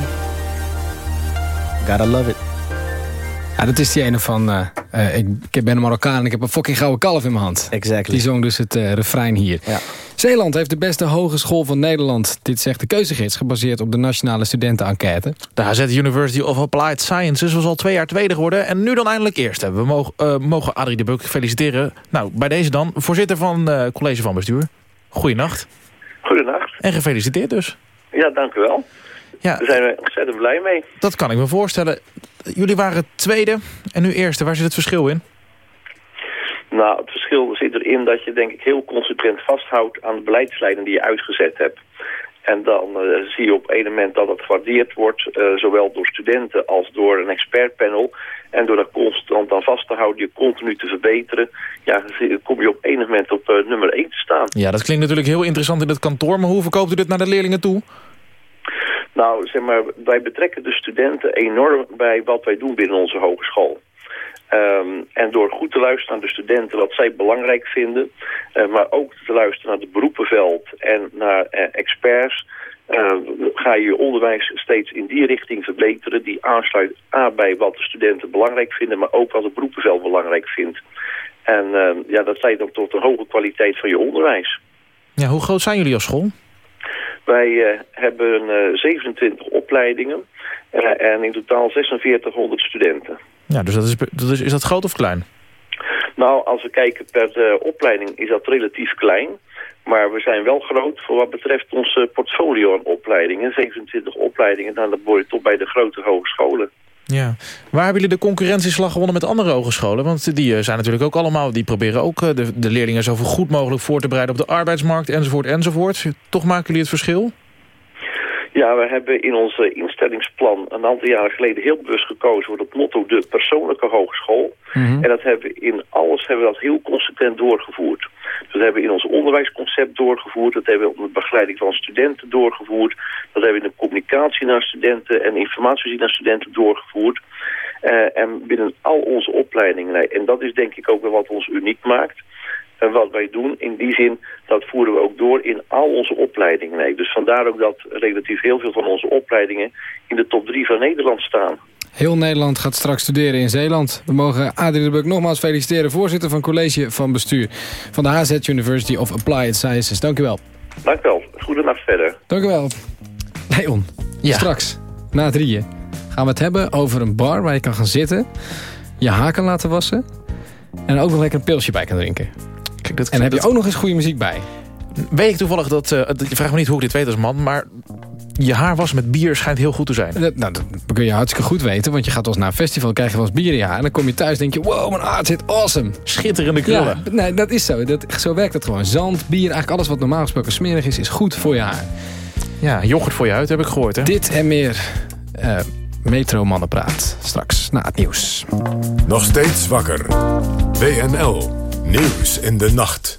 Gotta love it. Ja, dat is die ene van... eh, eh, ik, ik ben een Marokkaan en ik heb een fucking gouden kalf in mijn hand. Exactly. Die zong dus het eh, refrein hier. Ja. Zeeland heeft de beste hogeschool van Nederland. Dit zegt de keuzegids, gebaseerd op de nationale studentenenquête. De HZ University of Applied Sciences was al twee jaar tweede geworden... en nu dan eindelijk eerste. We mogen, eh, mogen Adrie de Buk feliciteren. Nou, bij deze dan, voorzitter van het college van bestuur. Goedenacht. Goedenacht. En gefeliciteerd dus. Ja, dank u wel. Ja. Daar zijn we ontzettend blij mee. Dat kan ik me voorstellen. Jullie waren tweede en nu eerste. Waar zit het verschil in? Nou, het verschil zit erin dat je denk ik heel consequent vasthoudt aan de beleidslijnen die je uitgezet hebt. En dan eh, zie je op een moment dat het gewaardeerd wordt, eh, zowel door studenten als door een expertpanel. En door dat constant aan vast te houden, je continu te verbeteren, ja, kom je op enig moment op eh, nummer 1 te staan. Ja, dat klinkt natuurlijk heel interessant in het kantoor... maar hoe verkoopt u dit naar de leerlingen toe? Nou, zeg maar, wij betrekken de studenten enorm bij wat wij doen binnen onze hogeschool. Ehm, en door goed te luisteren naar de studenten wat zij belangrijk vinden, eh, maar ook te luisteren naar het beroepenveld en naar eh, experts, eh, ga je je onderwijs steeds in die richting verbeteren die aansluit A bij wat de studenten belangrijk vinden, maar ook wat het beroepenveld belangrijk vindt. En ehm, ja, dat leidt ook tot een hoge kwaliteit van je onderwijs. Ja, hoe groot zijn jullie als school? Wij eh, hebben eh, 27 opleidingen en in totaal 4600 studenten. Ja, dus dat is, dat is, is dat groot of klein? Nou, als we kijken per eh, opleiding is dat relatief klein. Maar we zijn wel groot voor wat betreft ons portfolio aan opleidingen. 27 opleidingen, nou, dat behoort tot bij de grote hogescholen. Ja. Waar hebben jullie de concurrentieslag gewonnen met andere hogescholen? Want die eh, zijn natuurlijk ook allemaal, die proberen ook eh, de, de leerlingen zo goed mogelijk voor te bereiden op de arbeidsmarkt enzovoort enzovoort. Toch maken jullie het verschil? Ja, we hebben in ons eh, instellingsplan een aantal jaren geleden heel bewust gekozen voor het motto de persoonlijke hogeschool. Mhm. En dat hebben we in alles hebben we dat heel consequent doorgevoerd. Dat hebben we in ons onderwijsconcept doorgevoerd. Dat hebben we op de begeleiding van studenten doorgevoerd. Dat hebben we in de communicatie naar studenten en informatie naar studenten doorgevoerd. Eh, en binnen al onze opleidingen. En dat is denk ik ook wel wat ons uniek maakt. En wat wij doen, in die zin, dat voeren we ook door in al onze opleidingen. Nee. Dus vandaar ook dat relatief heel veel van onze opleidingen in de top 3 van Nederland staan. Heel Nederland gaat straks studeren in Zeeland. We mogen Adrie de Buk nogmaals feliciteren... voorzitter van college van bestuur van de HZ University of Applied Sciences. Dank u wel. Dank u wel. Goedenacht verder. Dank u wel. Leon, straks, na drieën, gaan we het hebben over een bar... waar je kan gaan zitten, je haar kan laten wassen... en ook nog lekker een pilsje bij kan drinken. Kijk, dat, En dan heb je ook nog eens goede muziek bij. Weet ik toevallig dat, eh, dat- je vraagt me niet hoe ik dit weet als man, maar je haar was met bier schijnt heel goed te zijn. Dat, nou, dat kun je hartstikke goed weten, want je gaat als naar een festival... krijg je wel eens bier in je haar en dan kom je thuis en denk je... wow, mijn haar zit awesome. Schitterende krullen. Ja, nee, dat is zo. Dat, zo werkt het gewoon. Zand, bier, eigenlijk alles wat normaal gesproken smerig is... is goed voor je haar. Ja, yoghurt voor je huid heb ik gehoord, hè? Dit en meer eh Metro Mannenpraat. Straks na het nieuws. Nog steeds wakker. WNL. Nieuws in de nacht.